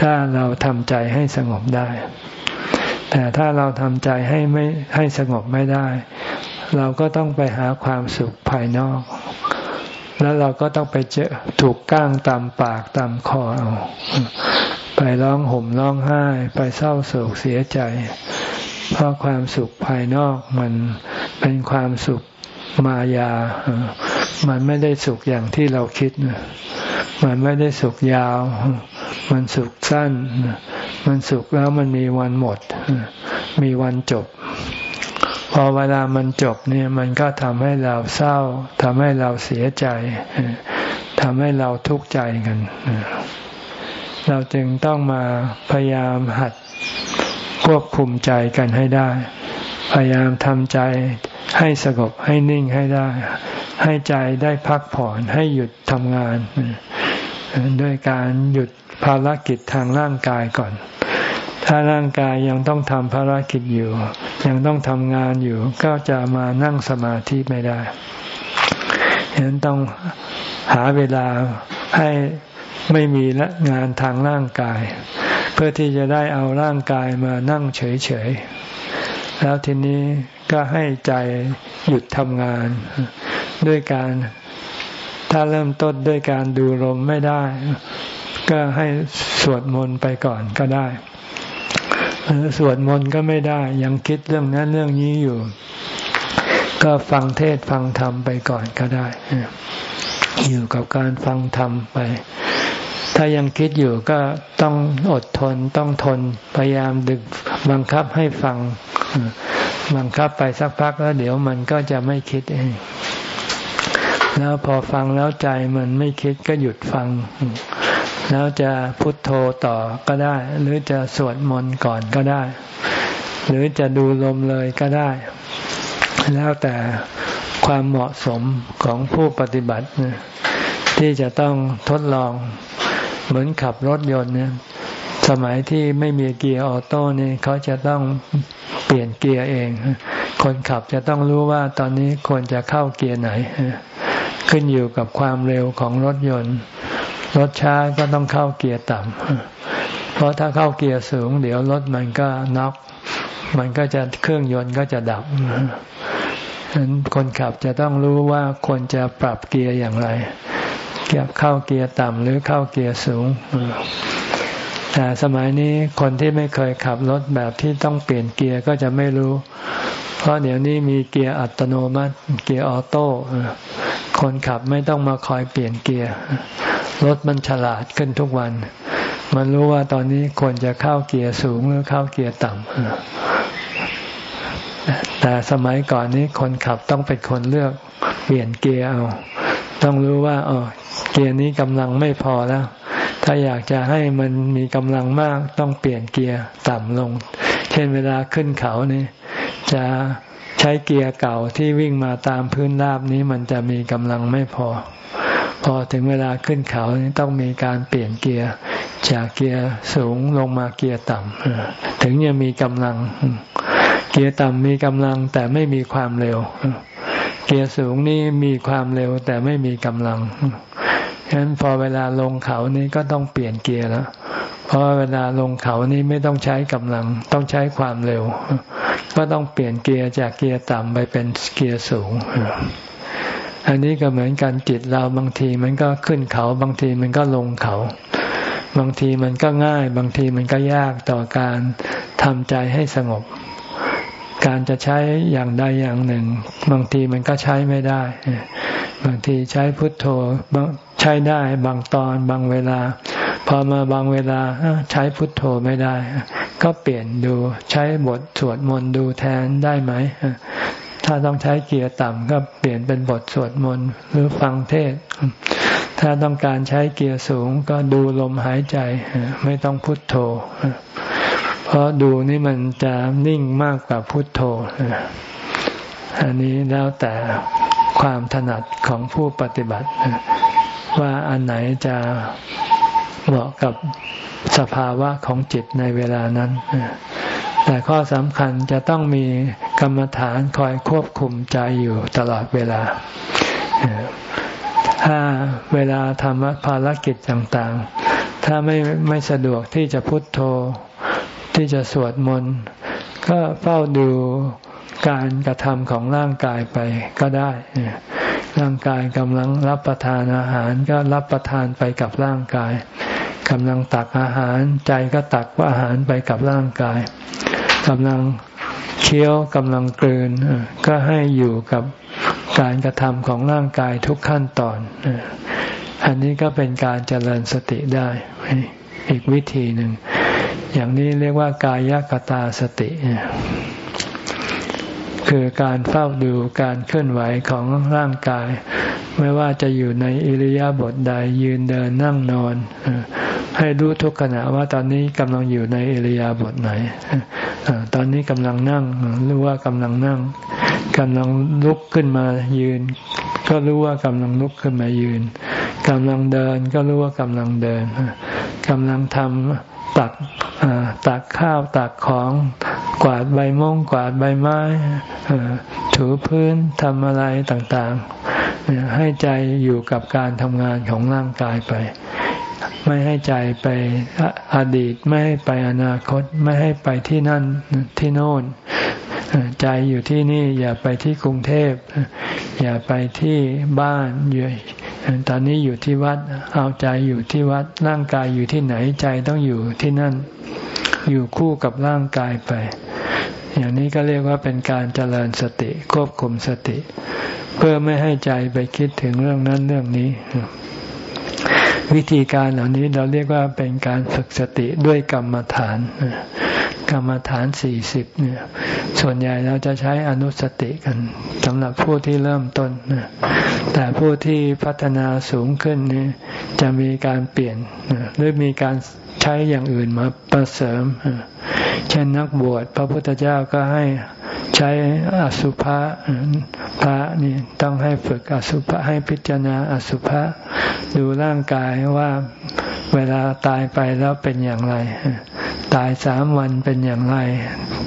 ถ้าเราทำใจให้สงบได้ แต่ถ้าเราทำใจให้ไม่ให้สงบไม่ได้ เราก็ต้องไปหาความสุขภายนอก แล้วเราก็ต้องไปเจอถูกก้างตามปากตามคอเอาไปร้องห่มร้องไห้ ไปเศร้าโศกเสียใจ เพราะความสุขภายนอกมันเป็นความสุขมายา มันไม่ได้สุขอย่างที่เราคิด มันไม่ได้สุขยาว มันสุขสั้น มันสุขแล้วมันมีวันหมด มีวันจบ พอเวลามันจบเนี่ยมันก็ทำให้เราเศร้าทำให้เราเสียใจทำให้เราทุกข์ใจกัน เราจึงต้องมาพยายามหัดควบคุมใจกันให้ได้ พยายามทำใจให้สงบให้นิ่งให้ได้ ให้ใจได้พักผ่อนให้หยุดทำงาน ด้วยการหยุดภารกิจทางร่างกายก่อน ถ้าร่างกายยังต้องทำภารกิจอยู่ ยังต้องทำงานอยู่ ก็จะมานั่งสมาธิไม่ได้ฉะนั้นต้องหาเวลาให้ไม่มีละงานทางร่างกาย เพื่อที่จะได้เอาร่างกายมานั่งเฉยๆ แล้วทีนี้ก็ให้ใจหยุดทำงาน ด้วยการถ้าเริ่มต้นด้วยการดูลมไม่ได้ ก็ให้สวดมนต์ไปก่อนก็ได้ สวดมนต์ก็ไม่ได้ ยังคิดเรื่องนั้นเรื่องนี้อยู่ ก็ฟังเทศฟังธรรมไปก่อนก็ได้อยู่กับการฟังธรรมไป ถ้ายังคิดอยู่ก็ต้องอดทนต้องทน พยายามดึกบังคับให้ฟัง บังคับไปสักพักแล้วเดี๋ยวมันก็จะไม่คิดเองแล้วพอฟังแล้วใจมันไม่คิดก็หยุดฟัง แล้วจะพุทโธต่อก็ได้ หรือจะสวดมนต์ก่อนก็ได้ หรือจะดูลมเลยก็ได้ แล้วแต่ความเหมาะสมของผู้ปฏิบัติ ที่จะต้องทดลองเหมือนขับรถยนต์เนี่ยสมัยที่ไม่มีเกียร์ออโต้นี่เขาจะต้องเปลี่ยนเกียร์เอง คนขับจะต้องรู้ว่าตอนนี้ควรจะเข้าเกียร์ไหน ขึ้นอยู่กับความเร็วของรถยนต์ รถช้าก็ต้องเข้าเกียร์ต่ำเพราะถ้าเข้าเกียร์สูง เดี๋ยวรถมันก็น็อกมันก็จะเครื่องยนต์ก็จะดับฉะนั้นคนขับจะต้องรู้ว่าควรจะปรับเกียร์อย่างไรเกียร์เข้าเกียร์ต่ำหรือเข้าเกียร์สูงแต่สมัยนี้คนที่ไม่เคยขับรถแบบที่ต้องเปลี่ยนเกียร์ก็จะไม่รู้ เพราะเดี๋ยวนี้มีเกียร์อัตโนมัติ เกียร์ออโต้คนขับไม่ต้องมาคอยเปลี่ยนเกียร์ รถมันฉลาดขึ้นทุกวัน มันรู้ว่าตอนนี้ควรจะเข้าเกียร์สูงหรือเข้าเกียร์ต่ำแต่สมัยก่อนนี้คนขับต้องเป็นคนเลือกเปลี่ยนเกียร์เอา ต้องรู้ว่าอ๋อเกียร์นี้กำลังไม่พอแล้ว ถ้าอยากจะให้มันมีกำลังมากต้องเปลี่ยนเกียร์ต่ำลง เช่นเวลาขึ้นเขานี่จะใช้เกียร์เก่าที่วิ่งมาตามพื้นราบนี้มันจะมีกำลังไม่พอ พอถึงเวลาขึ้นเขาต้องมีการเปลี่ยนเกียร์จากเกียร์สูงลงมาเกียร์ต่ำถึงจะมีกำลัง เกียร์ต่ำมีกำลังแต่ไม่มีความเร็ว เกียร์สูงนี่มีความเร็วแต่ไม่มีกำลังฉะนั้นพอเวลาลงเขานี่ก็ต้องเปลี่ยนเกียร์แล้ว เพราะเวลาลงเขานี่ไม่ต้องใช้กำลัง ต้องใช้ความเร็ว ก็ต้องเปลี่ยนเกียร์จากเกียร์ต่ำไปเป็นเกียร์สูง อันนี้ก็เหมือนกันจิตเราบางทีมันก็ขึ้นเขา บางทีมันก็ลงเขา บางทีมันก็ง่าย บางทีมันก็ยากต่อการทำใจให้สงบ การจะใช้อย่างใดอย่างหนึ่ง บางทีมันก็ใช้ไม่ได้ บางทีใช้พุทโธใช้ได้บางตอนบางเวลา พอมาบางเวลาใช้พุทโธไม่ได้ ก็เปลี่ยนดูใช้บทสวดมนต์ดูแทนได้ไหม ถ้าต้องใช้เกียร์ต่ำก็เปลี่ยนเป็นบทสวดมนต์หรือฟังเทศ ถ้าต้องการใช้เกียร์สูงก็ดูลมหายใจ ไม่ต้องพุทโธ เพราะดูนี่มันจะนิ่งมากกว่าพุทโธ อันนี้แล้วแต่ความถนัดของผู้ปฏิบัติ ว่าอันไหนจะเหมาะกับสภาวะของจิตในเวลานั้น แต่ข้อสำคัญจะต้องมี กรรมฐานคอยควบคุมใจอยู่ตลอดเวลา ถ้าเวลาทำภารกิจต่างๆ ถ้าไม่ไม่สะดวกที่จะพุทโธที่จะสวดมนต์ก็เฝ้าดูการกระทำของร่างกายไปก็ได้ ร่างกายกำลังรับประทานอาหารก็รับประทานไปกับร่างกายกำลังตักอาหารใจก็ตักอาหารไปกับร่างกายกำลัง เคี้ยวกำลังกลืนก็ให้อยู่กับการกระทำของร่างกายทุกขั้นตอน อันนี้ก็เป็นการเจริญสติได้อีกวิธีหนึ่ง อย่างนี้เรียกว่ากายกตาสติ คือการเฝ้าดูการเคลื่อนไหวของร่างกาย ไม่ว่าจะอยู่ในอิริยาบถใดยืนเดินนั่งนอน ให้รู้ทุกขณะว่าตอนนี้กำลังอยู่ในเอริยาบถไหนตอนนี้กำลังนั่งรู้ว่ากำลังนั่งกำลังลุกขึ้นมายืน ก็รู้ว่ากำลังลุกขึ้นมายืนกำลังเดินก็รู้ว่ากำลังเดินกำลังทำตักตักข้าวตักของกวาดใบมงกวาดใบไม้ถูพื้นทำอะไรต่างๆ ให้ใจอยู่กับการทำงานของร่างกายไป ไม่ให้ใจไปอดีต ไม่ให้ไปอนาคต ไม่ให้ไปที่นั่นที่โน่น ใจอยู่ที่นี่อย่าไปที่กรุงเทพ อย่าไปที่บ้านอยู่ตอนนี้อยู่ที่วัด เอาใจอยู่ที่วัด ร่างกายอยู่ที่ไหนใจต้องอยู่ที่นั่น อยู่คู่กับร่างกายไป อย่างนี้ก็เรียกว่าเป็นการเจริญสติควบคุมสติ เพื่อไม่ให้ใจไปคิดถึงเรื่องนั้นเรื่องนี้ วิธีการเหล่านี้เราเรียกว่าเป็นการฝึกสติด้วยกรรมฐาน กรรมฐานสี่สิบเนี่ย ส่วนใหญ่เราจะใช้อนุสติกันสำหรับผู้ที่เริ่มต้น แต่ผู้ที่พัฒนาสูงขึ้นนี่จะมีการเปลี่ยนหรือมีการใช้อย่างอื่นมาประเสริม เช่นนักบวชพระพุทธเจ้าก็ให้ ใช้อสุภะพระนี่ต้องให้ฝึกอสุภะให้พิจารณาอสุภะดูร่างกายว่าเวลาตายไปแล้วเป็นอย่างไร ตายสามวันเป็นอย่างไร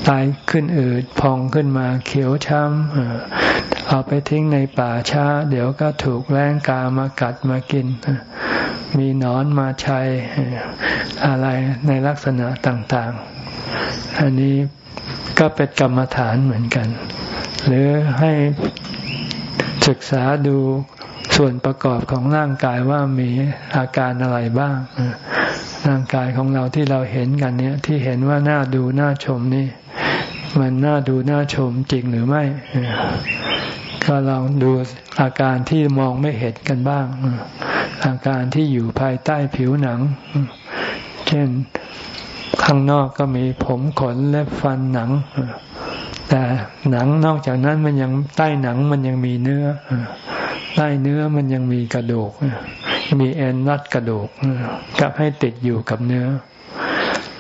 ตายขึ้นอืดพองขึ้นมาเขียวช้ำเอาไปทิ้งในป่าช้า เดี๋ยวก็ถูกแรงกามากัดมากิน มีนอนมาใช้อะไรในลักษณะต่าง ๆ อันนี้ ก็เป็นกรรมฐานเหมือนกัน หรือให้ศึกษาดูส่วนประกอบของร่างกายว่ามีอาการอะไรบ้าง ร่างกายของเราที่เราเห็นกันเนี้ยที่เห็นว่าน่าดูน่าชมนี่ มันน่าดูน่าชมจริงหรือไม่ ก็ลองดูอาการที่มองไม่เห็นกันบ้าง อาการที่อยู่ภายใต้ผิวหนัง เช่น ข้างนอกก็มีผมขนและฟันหนัง แต่หนังนอกจากนั้นมันยังใต้หนังมันยังมีเนื้อ ใต้เนื้อมันยังมีกระดูก มีเอ็นรัดกระดูกกับให้ติดอยู่กับเนื้อ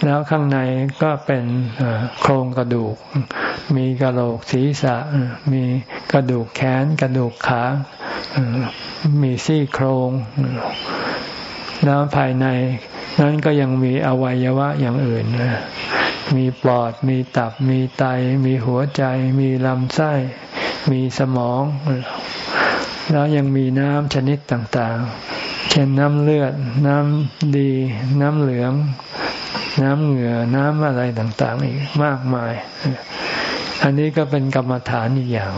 แล้วข้างในก็เป็นโครงกระดูก มีกระโหลกศีรษะ มีกระดูกแขน กระดูกขา มีซี่โครง แล้วภายในนั้นก็ยังมีอวัยวะอย่างอื่น มีปอด มีตับ มีไต มีหัวใจ มีลำไส้ มีสมอง แล้วยังมีน้ำชนิดต่างๆ เช่นน้ำเลือด น้ำดี น้ำเหลือง น้ำเหงื่อ น้ำอะไรต่างๆ อีกมากมาย อันนี้ก็เป็นกรรมฐานอีกอย่าง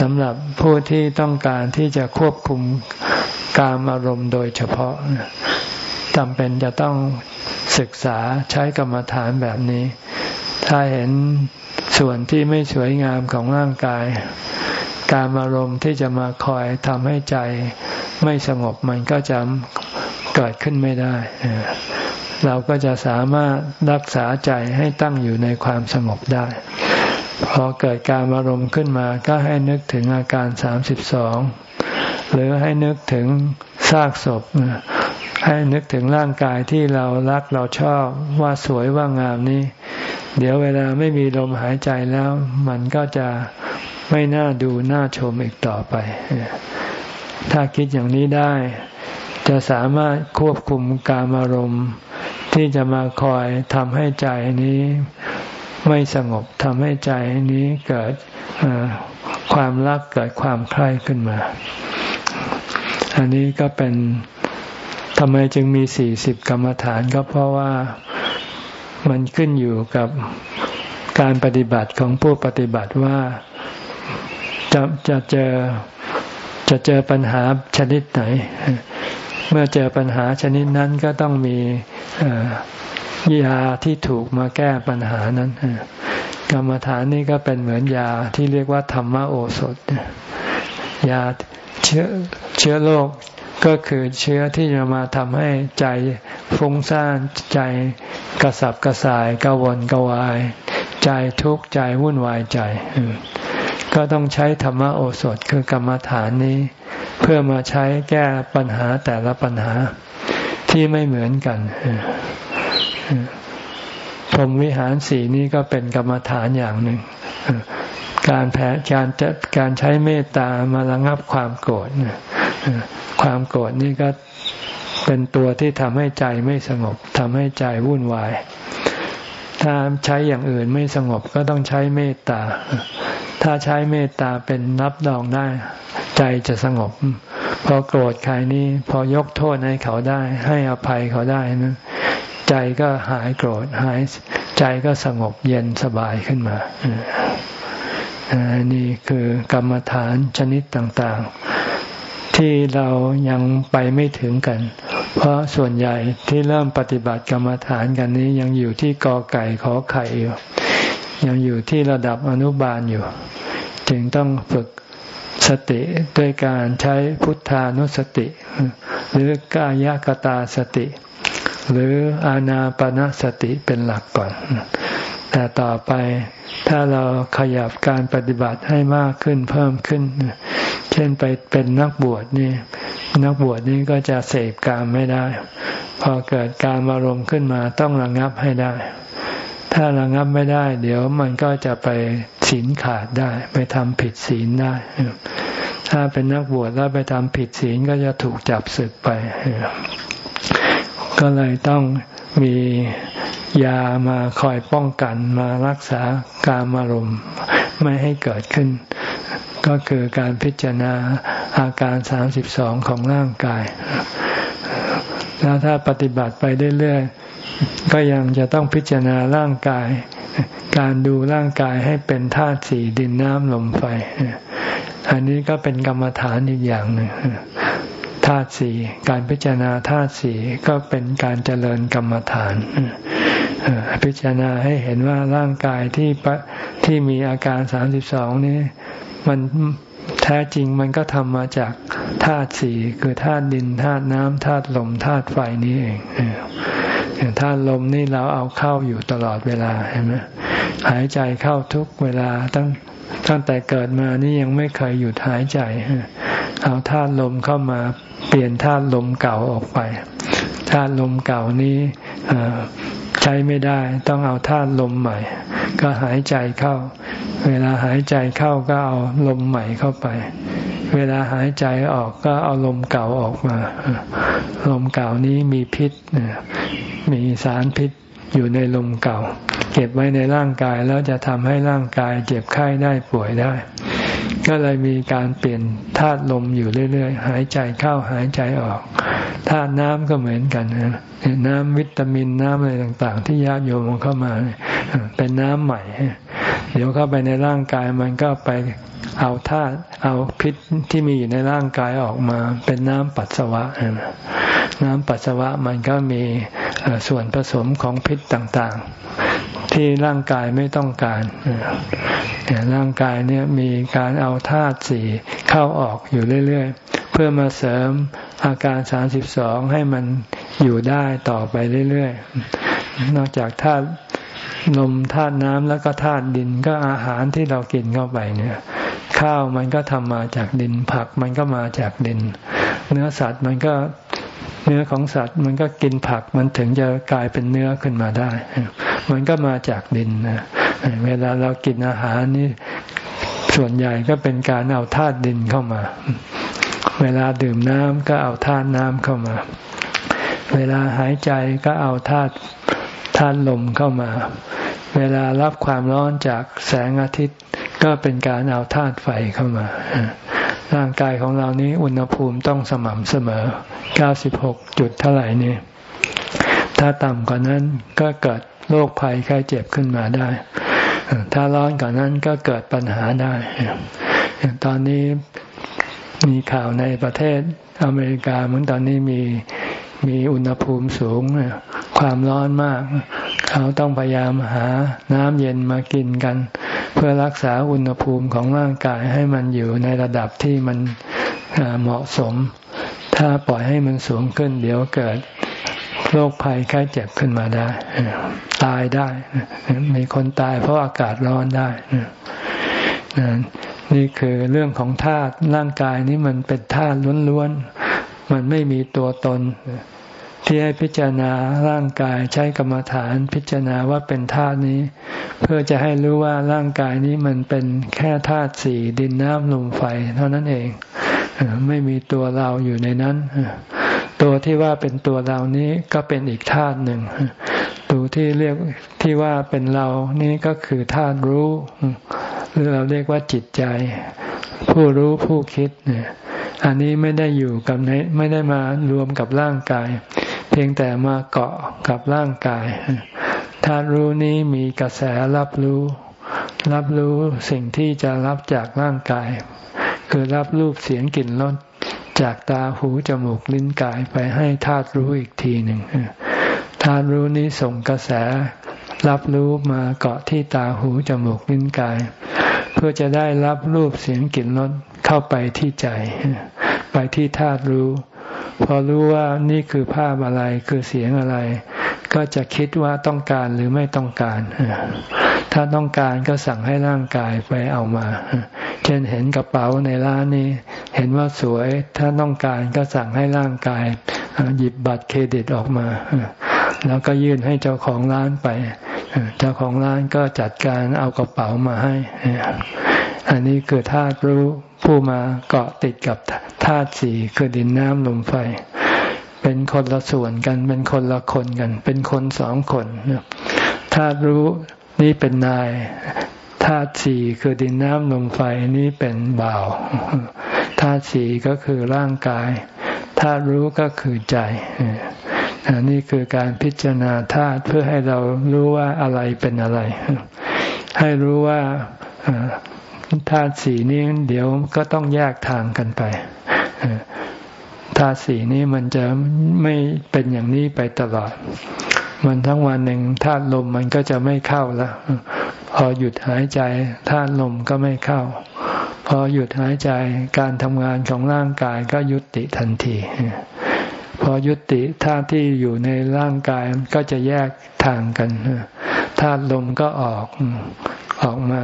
สำหรับผู้ที่ต้องการที่จะควบคุม การอารมณ์โดยเฉพาะจำเป็นจะต้องศึกษาใช้กรรมฐานแบบนี้ ถ้าเห็นส่วนที่ไม่สวยงามของร่างกาย การอารมณ์ที่จะมาคอยทำให้ใจไม่สงบมันก็จะเกิดขึ้นไม่ได้ เราก็จะสามารถรักษาใจให้ตั้งอยู่ในความสงบได้ พอเกิดการอารมณ์ขึ้นมาก็ให้นึกถึงอาการสามสิบสอง หรือให้นึกถึงซากศพ ให้นึกถึงร่างกายที่เรารักเราชอบว่าสวยว่างามนี้ เดี๋ยวเวลาไม่มีลมหายใจแล้ว มันก็จะไม่น่าดูน่าชมอีกต่อไป ถ้าคิดอย่างนี้ได้ จะสามารถควบคุมการอารมณ์ที่จะมาคอยทำให้ใจนี้ไม่สงบทำให้ใจนี้เกิดความรักเกิดความใคร่ขึ้นมา อันนี้ก็เป็นทำไมจึงมีสี่สิบกรรมฐานก็เพราะว่ามันขึ้นอยู่กับการปฏิบัติของผู้ปฏิบัติว่าจะจะเจอจะเจอปัญหาชนิดไหน เมื่อเจอปัญหาชนิดนั้นก็ต้องมียาที่ถูกมาแก้ปัญหานั้นกรรมฐานนี่ก็เป็นเหมือนยาที่เรียกว่าธรรมโอสถยา เชื้อเชื้อโรคก็คือเชื้อที่จะมาทำให้ใจฟุ้งซ่านใจกระสับกระส่ายกระวนกระวาย ใจทุกข์ใจวุ่นวายใจ ก็ต้องใช้ธรรมโอสถคือกรรมฐานนี้ เพื่อมาใช้แก้ปัญหาแต่ละปัญหาที่ไม่เหมือนกันพรหมวิหารสีนี้ก็เป็นกรรมฐานอย่างหนึ่ง การแผ่การจะการใช้เมตตามาระงับความโกรธความโกรธนี่ก็เป็นตัวที่ทำให้ใจไม่สงบทำให้ใจวุ่นวาย ถ้าใช้อย่างอื่นไม่สงบก็ต้องใช้เมตตา ถ้าใช้เมตตาเป็นรับรองได้ ใจจะสงบ พอโกรธใครนี่พอยกโทษให้เขาได้ ให้อภัยเขาได้นะใจก็หายโกรธหายใจก็สงบเย็นสบายขึ้นมา นนี้คือกรรมฐานชนิดต่างๆ ที่เรายังไปไม่ถึงกัน เพราะส่วนใหญ่ที่เริ่มปฏิบัติกรรมฐานกันนี้ยังอยู่ที่กอไก่ขอไข่อยู่ ยังอยู่ที่ระดับอนุบาลอยู่ จึงต้องฝึกสติด้วยการใช้พุทธานุสติ หรือกายกตาสติ หรืออานาปนาสติเป็นหลักก่อน แต่ต่อไปถ้าเราขยับการปฏิบัติให้มากขึ้นเพิ่มขึ้น เช่นไปเป็นนักบวชนี่ นักบวชนี่ก็จะเสพกามไม่ได้ พอเกิดการอารมณ์ขึ้นมาต้องระงงับให้ได้ ถ้าระงงับไม่ได้ เดี๋ยวมันก็จะไปศีลขาดได้ ไปทำผิดศีลได้ ถ้าเป็นนักบวชแล้วไปทำผิดศีลก็จะถูกจับศึกไป ก็เลยต้องมี ยามาคอยป้องกันมารักษาการอารมณ์ไม่ให้เกิดขึ้น ก็คือการพิจารณาอาการสามสิบสองของร่างกาย แล้วถ้าปฏิบัติไปเรื่อยๆก็ยังจะต้องพิจารณาร่างกาย การดูร่างกายให้เป็นธาตุสี่ดินน้ำลมไฟ อันนี้ก็เป็นกรรมฐานอีกอย่างหนึ่ง ธาตุสี่การพิจารณาธาตุสี่ก็เป็นการเจริญกรรมฐาน พิจารณาให้เห็นว่าร่างกายที่ที่มีอาการสามสิบสองนี้ มันแท้จริงมันก็ทำมาจากธาตุสี่คือธาตุดินธาตุน้ำธาตุลมธาตุไฟนี้เองอย่างธาตุลมนี่เราเอาเข้าอยู่ตลอดเวลาเห็นไหมหายใจเข้าทุกเวลาตั้งตั้งแต่เกิดมานี่ยังไม่เคยหยุดหายใจ เอาธาตุลมเข้ามาเปลี่ยนธาตุลมเก่าออกไปธาตุลมเก่านี้ใช้ไม่ได้ต้องเอาธาตุลมใหม่ ก็หายใจเข้า เวลาหายใจเข้าก็เอาลมใหม่เข้าไป เวลาหายใจออกก็เอาลมเก่าออกมา ลมเก่านี้มีพิษมีสารพิษอยู่ในลมเก่า เก็บไว้ในร่างกายแล้วจะทำให้ร่างกายเจ็บไข้ได้ป่วยได้ ก็เลยมีการเปลี่ยนธาตุลมอยู่เรื่อยๆ หายใจเข้าหายใจออกธาตุน้ำก็เหมือนกันนะน้ำวิตามินน้ำอะไรต่างๆ ที่ญาติโยมเข้ามา เป็นน้ำใหม่ เดี๋ยวเข้าไปในร่างกายมันก็ไปเอาธาตุเอาพิษที่มีอยู่ในร่างกายออกมา เป็นน้ำปัสสาวะ น้ำปัสสาวะมันก็มีส่วนผสมของพิษต่างๆ ที่ร่างกายไม่ต้องการร่างกายเนี่ยมีการเอาธาตุสี่เข้าออกอยู่เรื่อยๆ เพื่อมาเสริมอาการสามสิบสองให้มันอยู่ได้ต่อไปเรื่อยๆ นอกจากธาตุนมธาตุน้ำแล้วก็ธาตุดินก็อาหารที่เรากินเข้าไปเนี่ยข้าวมันก็ทำมาจากดินผักมันก็มาจากดิน เนื้อสัตว์มันก็ เนื้อของสัตว์มันก็กินผักมันถึงจะกลายเป็นเนื้อขึ้นมาได้ มันก็มาจากดินนะเวลาเรากินอาหารนี่ส่วนใหญ่ก็เป็นการเอาธาตุดินเข้ามา เวลาดื่มน้ำก็เอาธาตุน้ำเข้ามา เวลาหายใจก็เอาธาตุธาตุลมเข้ามา เวลารับความร้อนจากแสงอาทิตย์ ก็เป็นการเอาธาตุไฟเข้ามา ร่างกายของเรานี้อุณหภูมิต้องสม่ำเสมอ 96 จุดเท่าไหร่นี่ถ้าต่ำกว่านั้นก็เกิดโรคภัยไข้เจ็บขึ้นมาได้ ถ้าร้อนกว่านั้นก็เกิดปัญหาได้ ตอนนี้มีข่าวในประเทศอเมริกาเหมือนตอนนี้มีมีอุณหภูมิสูง ความร้อนมาก เขาต้องพยายามหาน้ำเย็นมากินกัน เพื่อรักษาอุณหภูมิของร่างกายให้มันอยู่ในระดับที่มันเหมาะสม ถ้าปล่อยให้มันสูงขึ้น เดี๋ยวเกิดโรคภัยไข้เจ็บขึ้นมาได้ ตายได้ มีคนตายเพราะอากาศร้อนได้นี่คือเรื่องของธาตุร่างกายนี้มันเป็นธาตุล้วนๆ มันไม่มีตัวตน ที่ให้พิจารณาร่างกายใช้กรรมฐานพิจารณาว่าเป็นธาตุนี้ เพื่อจะให้รู้ว่าร่างกายนี้มันเป็นแค่ธาตุสี่ดินน้ำลมไฟ เท่านั้นเอง ไม่มีตัวเราอยู่ในนั้น ตัวที่ว่าเป็นตัวเรานี้ก็เป็นอีกธาตุหนึ่ง ตัวที่เรียกที่ว่าเป็นเรานี้ก็คือธาตุรู้ หรือเราเรียกว่าจิตใจ ผู้รู้ผู้คิดเนี่ยอันนี้ไม่ได้อยู่กับในไม่ได้มารวมกับร่างกาย เพียงแต่มาเกาะกับร่างกายธาตุรู้นี้มีกระแสรับรู้ รับรู้สิ่งที่จะรับจากร่างกาย คือรับรูปเสียงกลิ่นรสจากตาหูจมูกลิ้นกายไปให้ธาตุรู้อีกทีหนึ่งธาตุรู้นี้ส่งกระแส รับรู้มาเกาะที่ตาหูจมูกลิ้นกาย เพื่อจะได้รับรูปเสียงกลิ่นรสเข้าไปที่ใจ ไปที่ธาตุรู้ พอรู้ว่านี่คือภาพอะไรคือเสียงอะไร ก็จะคิดว่าต้องการหรือไม่ต้องการ ถ้าต้องการก็สั่งให้ร่างกายไปเอามา เช่นเห็นกระเป๋าในร้านนี้ เห็นว่าสวย ถ้าต้องการก็สั่งให้ร่างกาย หยิบบัตรเครดิตออกมา แล้วก็ยื่นให้เจ้าของร้านไป เจ้าของร้านก็จัดการเอากระเป๋ามาให้ อันนี้คือธาตุรู้ผู้มาเกาะติดกับธาตุสี่คือดินน้ำลมไฟ เป็นคนละส่วนกัน เป็นคนละคนกัน เป็นคนสองคนธาตุรู้นี่เป็นนายธาตุสี่คือดินน้ำลมไฟนี่เป็นบ่าวธาตุสี่ก็คือร่างกายธาตุรู้ก็คือใจนี่คือการพิจารณาธาตุเพื่อให้เรารู้ว่าอะไรเป็นอะไร ให้รู้ว่า ธาตุสีนี้เดี๋ยวก็ต้องแยกทางกันไปธาตุสีนี้มันจะไม่เป็นอย่างนี้ไปตลอด มันทั้งวันหนึ่งธาตุลมมันก็จะไม่เข้าแล้วพอหยุดหายใจธาตุลมก็ไม่เข้า พอหยุดหายใจการทำงานของร่างกายก็ยุติทันทีพอยุติธาตุที่อยู่ในร่างกายก็จะแยกทางกันธาตุลมก็ออกออกมา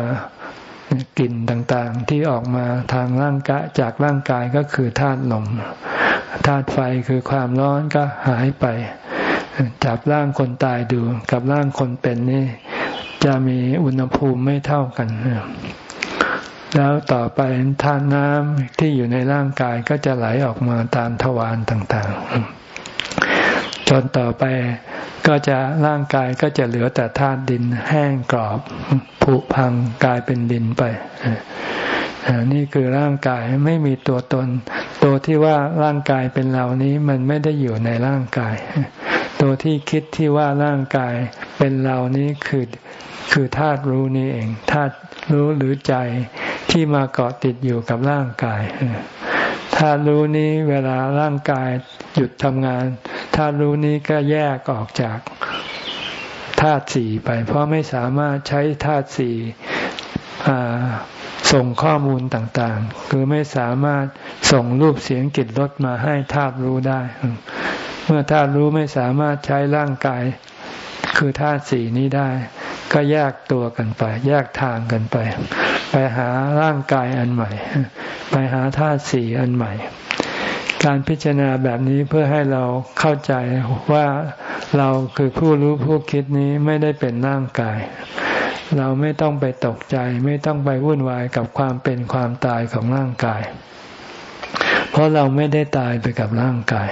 กลิ่นต่างๆ ที่ออกมาทางร่างกายจากร่างกายก็คือธาตุลมธาตุไฟคือความร้อนก็หายไป จับร่างคนตายดูกับร่างคนเป็นนี่ จะมีอุณหภูมิไม่เท่ากัน แล้วต่อไปธาตุน้ำที่อยู่ในร่างกายก็จะไหลออกมาตามทวารต่าง ๆ จนต่อไป ก็จะร่างกายก็จะเหลือแต่ธาตุดินแห้งกรอบผุพังกลายเป็นดินไปนี่คือร่างกายไม่มีตัวตน ตัวที่ว่าร่างกายเป็นเรานี้มันไม่ได้อยู่ในร่างกาย ตัวที่คิดที่ว่าร่างกายเป็นเรานี้คือคือธาตุรู้นี่เองธาตุรู้หรือใจที่มาเกาะติดอยู่กับร่างกาย ธาตุรู้นี้เวลาร่างกายหยุดทำงานธาตุรู้นี้ก็แยกออกจากธาตุสี่ไป เพราะไม่สามารถใช้ธาตุสี่ส่งข้อมูลต่างๆ คือไม่สามารถส่งรูปเสียงกลิ่นรสมาให้ธาตุรู้ได้ เมื่อธาตุรู้ไม่สามารถใช้ร่างกาย คือธาตุสี่นี้ได้ ก็แยกตัวกันไป แยกทางกันไป ไปหาร่างกายอันใหม่ ไปหาธาตุสี่อันใหม่ การพิจารณาแบบนี้เพื่อให้เราเข้าใจว่าเราคือผู้รู้ผู้คิดนี้ไม่ได้เป็นร่างกาย เราไม่ต้องไปตกใจ ไม่ต้องไปวุ่นวายกับความเป็นความตายของร่างกาย เพราะเราไม่ได้ตายไปกับร่างกาย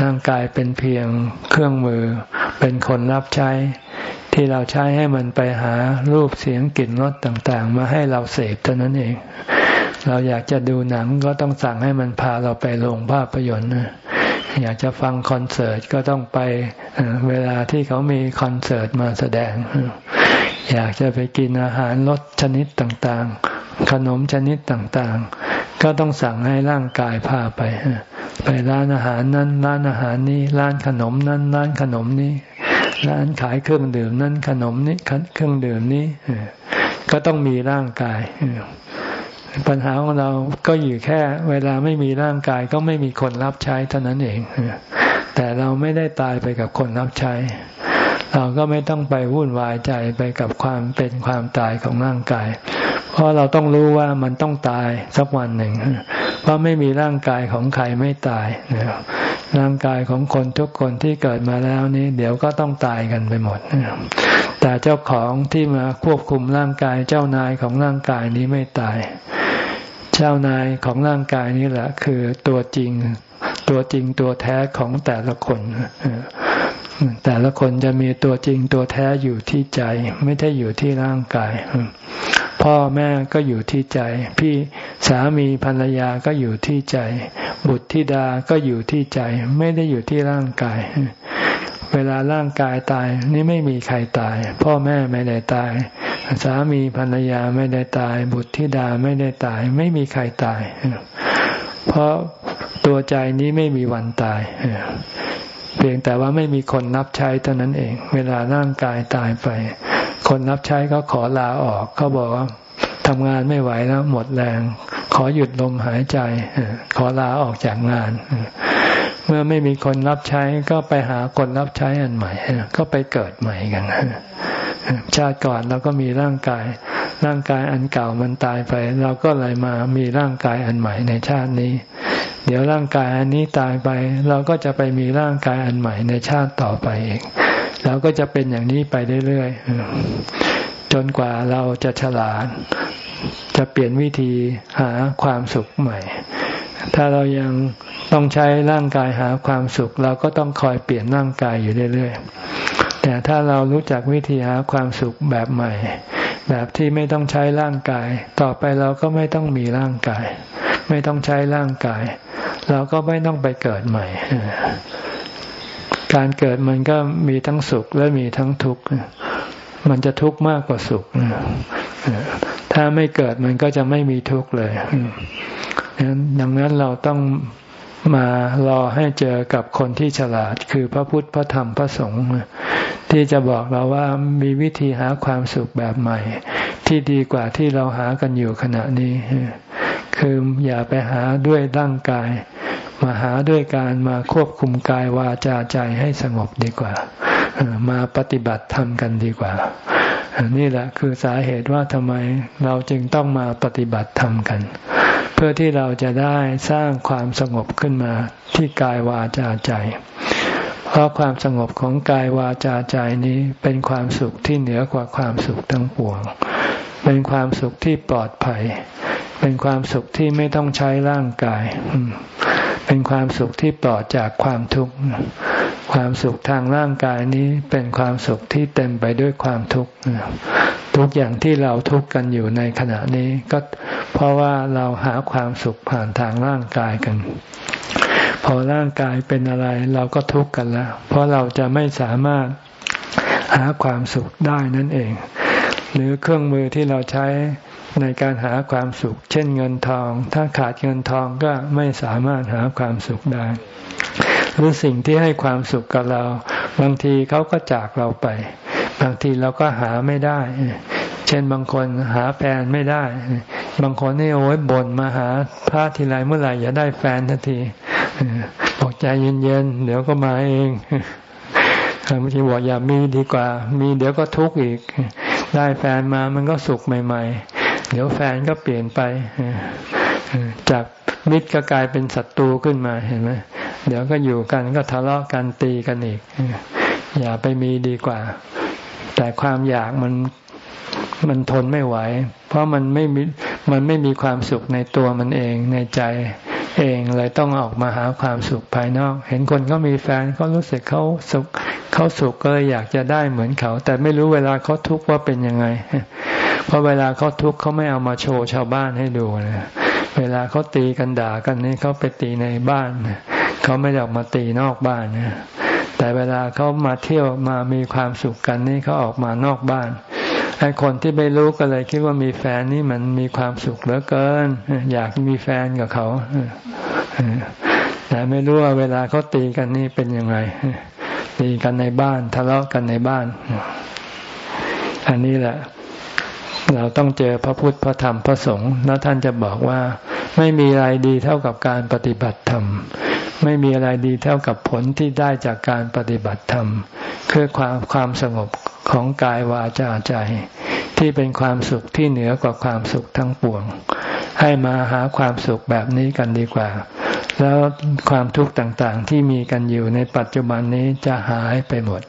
ร่างกายเป็นเพียงเครื่องมือ เป็นคนรับใช้ ที่เราใช้ให้มันไปหารูปเสียงกลิ่นรสต่างๆ มาให้เราเสพเท่านั้นเอง เราอยากจะดูหนังก็ต้องสั่งให้มันพาเราไปโรงภาพยนตร์อยากจะฟังคอนเสิร์ตก็ต้องไปเวลาที่เขามีคอนเสิร์ตมาแสดง อยากจะไปกินอาหารรสชนิดต่างๆ ขนมชนิดต่างๆ ก็ต้องสั่งให้ร่างกายพาไป ไปร้านอาหารนั้นร้านอาหารนี้ร้านขนมนั้นร้านขนมนี้ ร้านขายเครื่องดื่มนั้นขนมนี้เครื่องดื่มนี้ก็ต้องมีร่างกายปัญหาของเราก็อยู่แค่ เวลาไม่มีร่างกายก็ไม่มีคนรับใช้เท่านั้นเอง แต่เราไม่ได้ตายไปกับคนรับใช้ เราก็ไม่ต้องไปวุ่นวายใจไปกับความเป็นความตายของร่างกาย เพราะเราต้องรู้ว่ามันต้องตายสักวันหนึ่ง เพราะไม่มีร่างกายของใครไม่ตาย ร่างกายของคนทุกคนที่เกิดมาแล้วนี้ เดี๋ยวก็ต้องตายกันไปหมด แต่เจ้าของที่มาควบคุมร่างกายเจ้านายของร่างกายนี้ไม่ตาย เจ้านายของร่างกายนี้แหละคือตัวจริงตัวจริงตัวแท้ของแต่ละคน แต่ละคนจะมีตัวจริงตัวแท้อยู่ที่ใจ ไม่ได้อยู่ที่ร่างกาย พ่อแม่ก็อยู่ที่ใจ พี่สามีภรรยาก็อยู่ที่ใจ บุตรธิดาก็อยู่ที่ใจ ไม่ได้อยู่ที่ร่างกาย เวลาร่างกายตายนี่ไม่มีใครตาย พ่อแม่ไม่ได้ตาย สามีภรรยาไม่ได้ตาย บุตรธิดาไม่ได้ตาย ไม่มีใครตาย เพราะตัวใจนี้ไม่มีวันตายเพียงแต่ว่าไม่มีคนรับใช้เท่านั้นเอง เวลาร่างกายตายไป คนรับใช้ก็ขอลาออกเขาบอกว่าทำงานไม่ไหวแล้วหมดแรง ขอหยุดลมหายใจ ขอลาออกจากงาน เมื่อไม่มีคนรับใช้ก็ไปหาคนรับใช้อันใหม่ ก็ไปเกิดใหม่กันชาติก่อนเราก็มีร่างกาย ร่างกายอันเก่ามันตายไป เราก็เลยมามีร่างกายอันใหม่ในชาตินี้ เดี๋ยวร่างกายอันนี้ตายไป เราก็จะไปมีร่างกายอันใหม่ในชาติต่อไปเอง เราก็จะเป็นอย่างนี้ไปเรื่อยๆจนกว่าเราจะฉลาด จะเปลี่ยนวิธีหาความสุขใหม่ ถ้าเรายังต้องใช้ร่างกายหาความสุข เราก็ต้องคอยเปลี่ยนร่างกายอยู่เรื่อยๆแต่ถ้าเรารู้จักวิธีหาความสุขแบบใหม่ แบบที่ไม่ต้องใช้ร่างกาย ต่อไปเราก็ไม่ต้องมีร่างกาย ไม่ต้องใช้ร่างกาย เราก็ไม่ต้องไปเกิดใหม่ การเกิดมันก็มีทั้งสุขและมีทั้งทุกข์มันจะทุกข์มากกว่าสุข ถ้าไม่เกิดมันก็จะไม่มีทุกข์เลยดังนั้นเราต้องมารอให้เจอกับคนที่ฉลาด คือพระพุทธพระธรรมพระสงฆ์ที่จะบอกเราว่ามีวิธีหาความสุขแบบใหม่ ที่ดีกว่าที่เราหากันอยู่ขณะนี้ คืออย่าไปหาด้วยร่างกาย มาหาด้วยการมาควบคุมกายวาจาใจให้สงบดีกว่า มาปฏิบัติธรรมกันดีกว่า นี่แหละคือสาเหตุว่าทำไมเราจึงต้องมาปฏิบัติธรรมกัน เพื่อที่เราจะได้สร้างความสงบขึ้นมาที่กายวาจาใจ เพราะความสงบของกายวาจาใจนี้เป็นความสุขที่เหนือกว่าความสุขทั้งปวง เป็นความสุขที่ปลอดภัย เป็นความสุขที่ไม่ต้องใช้ร่างกาย เป็นความสุขที่ปลอดจากความทุกข์ ความสุขทางร่างกายนี้เป็นความสุขที่เต็มไปด้วยความทุกข์ทุกอย่างที่เราทุกข์กันอยู่ในขณะนี้ ก็เพราะว่าเราหาความสุขผ่านทางร่างกายกัน พอร่างกายเป็นอะไรเราก็ทุกข์กันแล้ว เพราะเราจะไม่สามารถหาความสุขได้นั่นเอง หรือเครื่องมือที่เราใช้ ในการหาความสุข เช่นเงินทอง ถ้าขาดเงินทองก็ไม่สามารถหาความสุขได้ หรือสิ่งที่ให้ความสุขกับเรา บางทีเขาก็จากเราไป บางทีเราก็หาไม่ได้ เช่นบางคนหาแฟนไม่ได้ บางคนนี่โอ้ยบ่นมาหาพระทีไรเมื่อไหร่จะได้แฟนทันทีบอกใจเย็นๆเดี๋ยวก็มาเองบางทีบอกอย่ามีดีกว่า มีเดี๋ยวก็ทุกข์อีก ได้แฟนมามันก็สุขใหม่ ๆ เดี๋ยวแฟนก็เปลี่ยนไป จากมิตรก็กลายเป็นศัตรูขึ้นมาเห็นไหมเดี๋ยวก็อยู่กันก็ทะเลาะกันตีกันอีก อย่าไปมีดีกว่า แต่ความอยากมันมันทนไม่ไหว เพราะมันไม่มีมันไม่มีความสุขในตัวมันเองในใจ เองเลยต้องออกมาหาความสุขภายนอก เห็นคนเขามีแฟนก็รู้สึกเขาสุขเขาสุขก็เลยอยากจะได้เหมือนเขา แต่ไม่รู้เวลาเขาทุกข์ว่าเป็นยังไง เพราะเวลาเขาทุกข์เขาไม่เอามาโชว์ชาวบ้านให้ดูนะเวลาเขาตีกันด่ากันนี่เขาไปตีในบ้านเขาไม่ออกมาตีนอกบ้านนะแต่เวลาเขามาเที่ยวมามีความสุขกันนี่เขาออกมานอกบ้าน ไอ้คนที่ไม่รู้ก็เลยคิดว่ามีแฟนนี่มันมีความสุขเหลือเกิน อยากมีแฟนกับเขาแต่ไม่รู้ว่าเวลาเขาตีกันนี่เป็นยังไงตีกันในบ้าน ทะเลาะกันในบ้าน อันนี้แหละ เราต้องเจอพระพุทธพระธรรมพระสงฆ์แล้วท่านจะบอกว่า ไม่มีอะไรดีเท่ากับการปฏิบัติธรรมไม่มีอะไรดีเท่ากับผลที่ได้จากการปฏิบัติธรรมคือความความสงบ ของกายวาจาใจ ที่เป็นความสุขที่เหนือกว่าความสุขทั้งปวง ให้มาหาความสุขแบบนี้กันดีกว่า แล้วความทุกข์ต่างๆที่มีกันอยู่ในปัจจุบันนี้จะหายไปหมด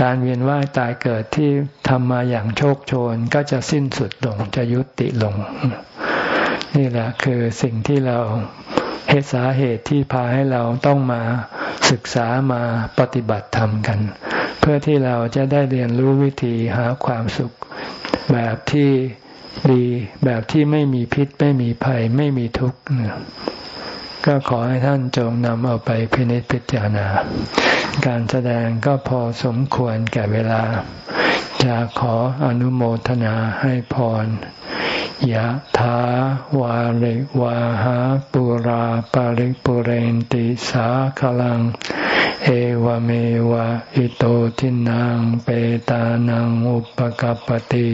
การเวียนว่ายตายเกิดที่ทำมาอย่างโชคโชนก็จะสิ้นสุดลงจะยุติลง นี่แหละคือสิ่งที่เราเหตุสาเหตุที่พาให้เราต้องมาศึกษามาปฏิบัติธรรมกัน เพื่อที่เราจะได้เรียนรู้วิธีหาความสุข แบบที่ดีแบบที่ไม่มีพิษไม่มีภัยไม่มีทุกข์ก็ขอให้ท่านจงนำเอาไปพินิจพิจารณา การแสดงก็พอสมควรแก่เวลา จะขออนุโมทนาให้พรยะถาวาริวาหาปุราปาริปุเรนติสาขลัง เอวเมวะอิโตทินังเปตานังอุปกัปติ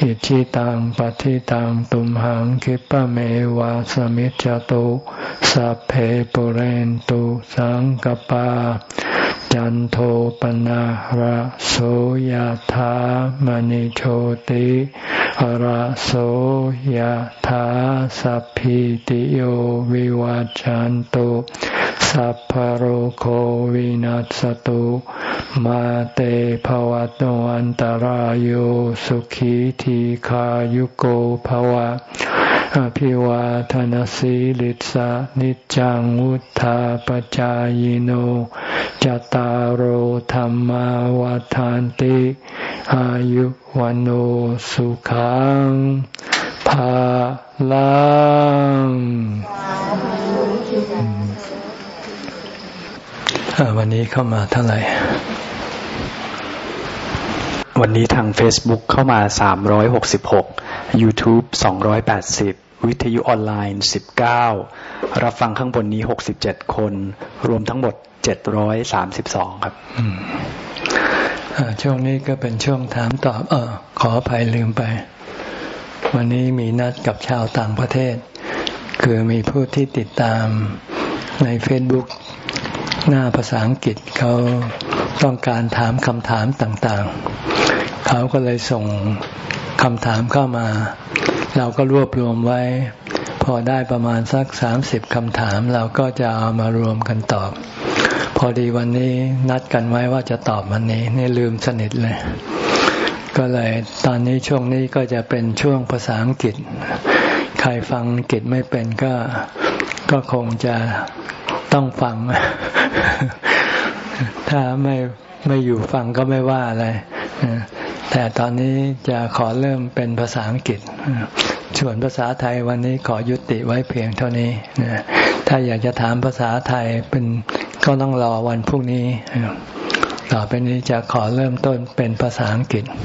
อิชิตังปฏิตังตุมหังคิปะเมวะสมิจจตุสัพเพปุเรนตุสังกปา จันโทปนะระโสยธามณิโชติระโสยธาสัพพิติโยวิวัจจันตุสัพพโรโควินัสตุมาเตภวัตวันตารโยสุขีทีขายุโกภวะอภิวาทนสีลิสานิจังวุธาปจายโนจตารโหธรรมวาทานติ อายุวันโอสุขังภาลัง วันนี้เข้ามาเท่าไหร่ วันนี้ทาง Facebook เข้ามา 366 YouTube 280 วิทยุออนไลน์ 19 รับฟังข้างบนนี้ 67 คน รวมทั้งหมด 732 ครับช่วงนี้ก็เป็นช่วงถามตอบ เออขออภัยลืมไป วันนี้มีนัดกับชาวต่างประเทศ คือมีผู้ที่ติดตามใน Facebook หน้าภาษาอังกฤษเขาต้องการถามคำถามต่างๆ เขาก็เลยส่งคำถามเข้ามา เราก็รวบรวมไว้ พอได้ประมาณสักสามสิบคำถาม เราก็จะเอามารวมกันตอบ พอดีวันนี้นัดกันไว้ว่าจะตอบวันนี้ นี่ลืมสนิทเลย ก็เลยตอนนี้ช่วงนี้ก็จะเป็นช่วงภาษาอังกฤษ ใครฟังอังกฤษไม่เป็นก็ก็คงจะต้องฟัง ถ้าไม่ไม่อยู่ฟังก็ไม่ว่าอะไรแต่ตอนนี้จะขอเริ่มเป็นภาษาอังกฤษ ส่วนภาษาไทยวันนี้ขอยุติไว้เพียงเท่านี้ถ้าอยากจะถามภาษาไทยเป็นก็ต้องรอวันพรุ่งนี้ ต่อไปนี้จะขอเริ่มต้นเป็นภาษาอังกฤษ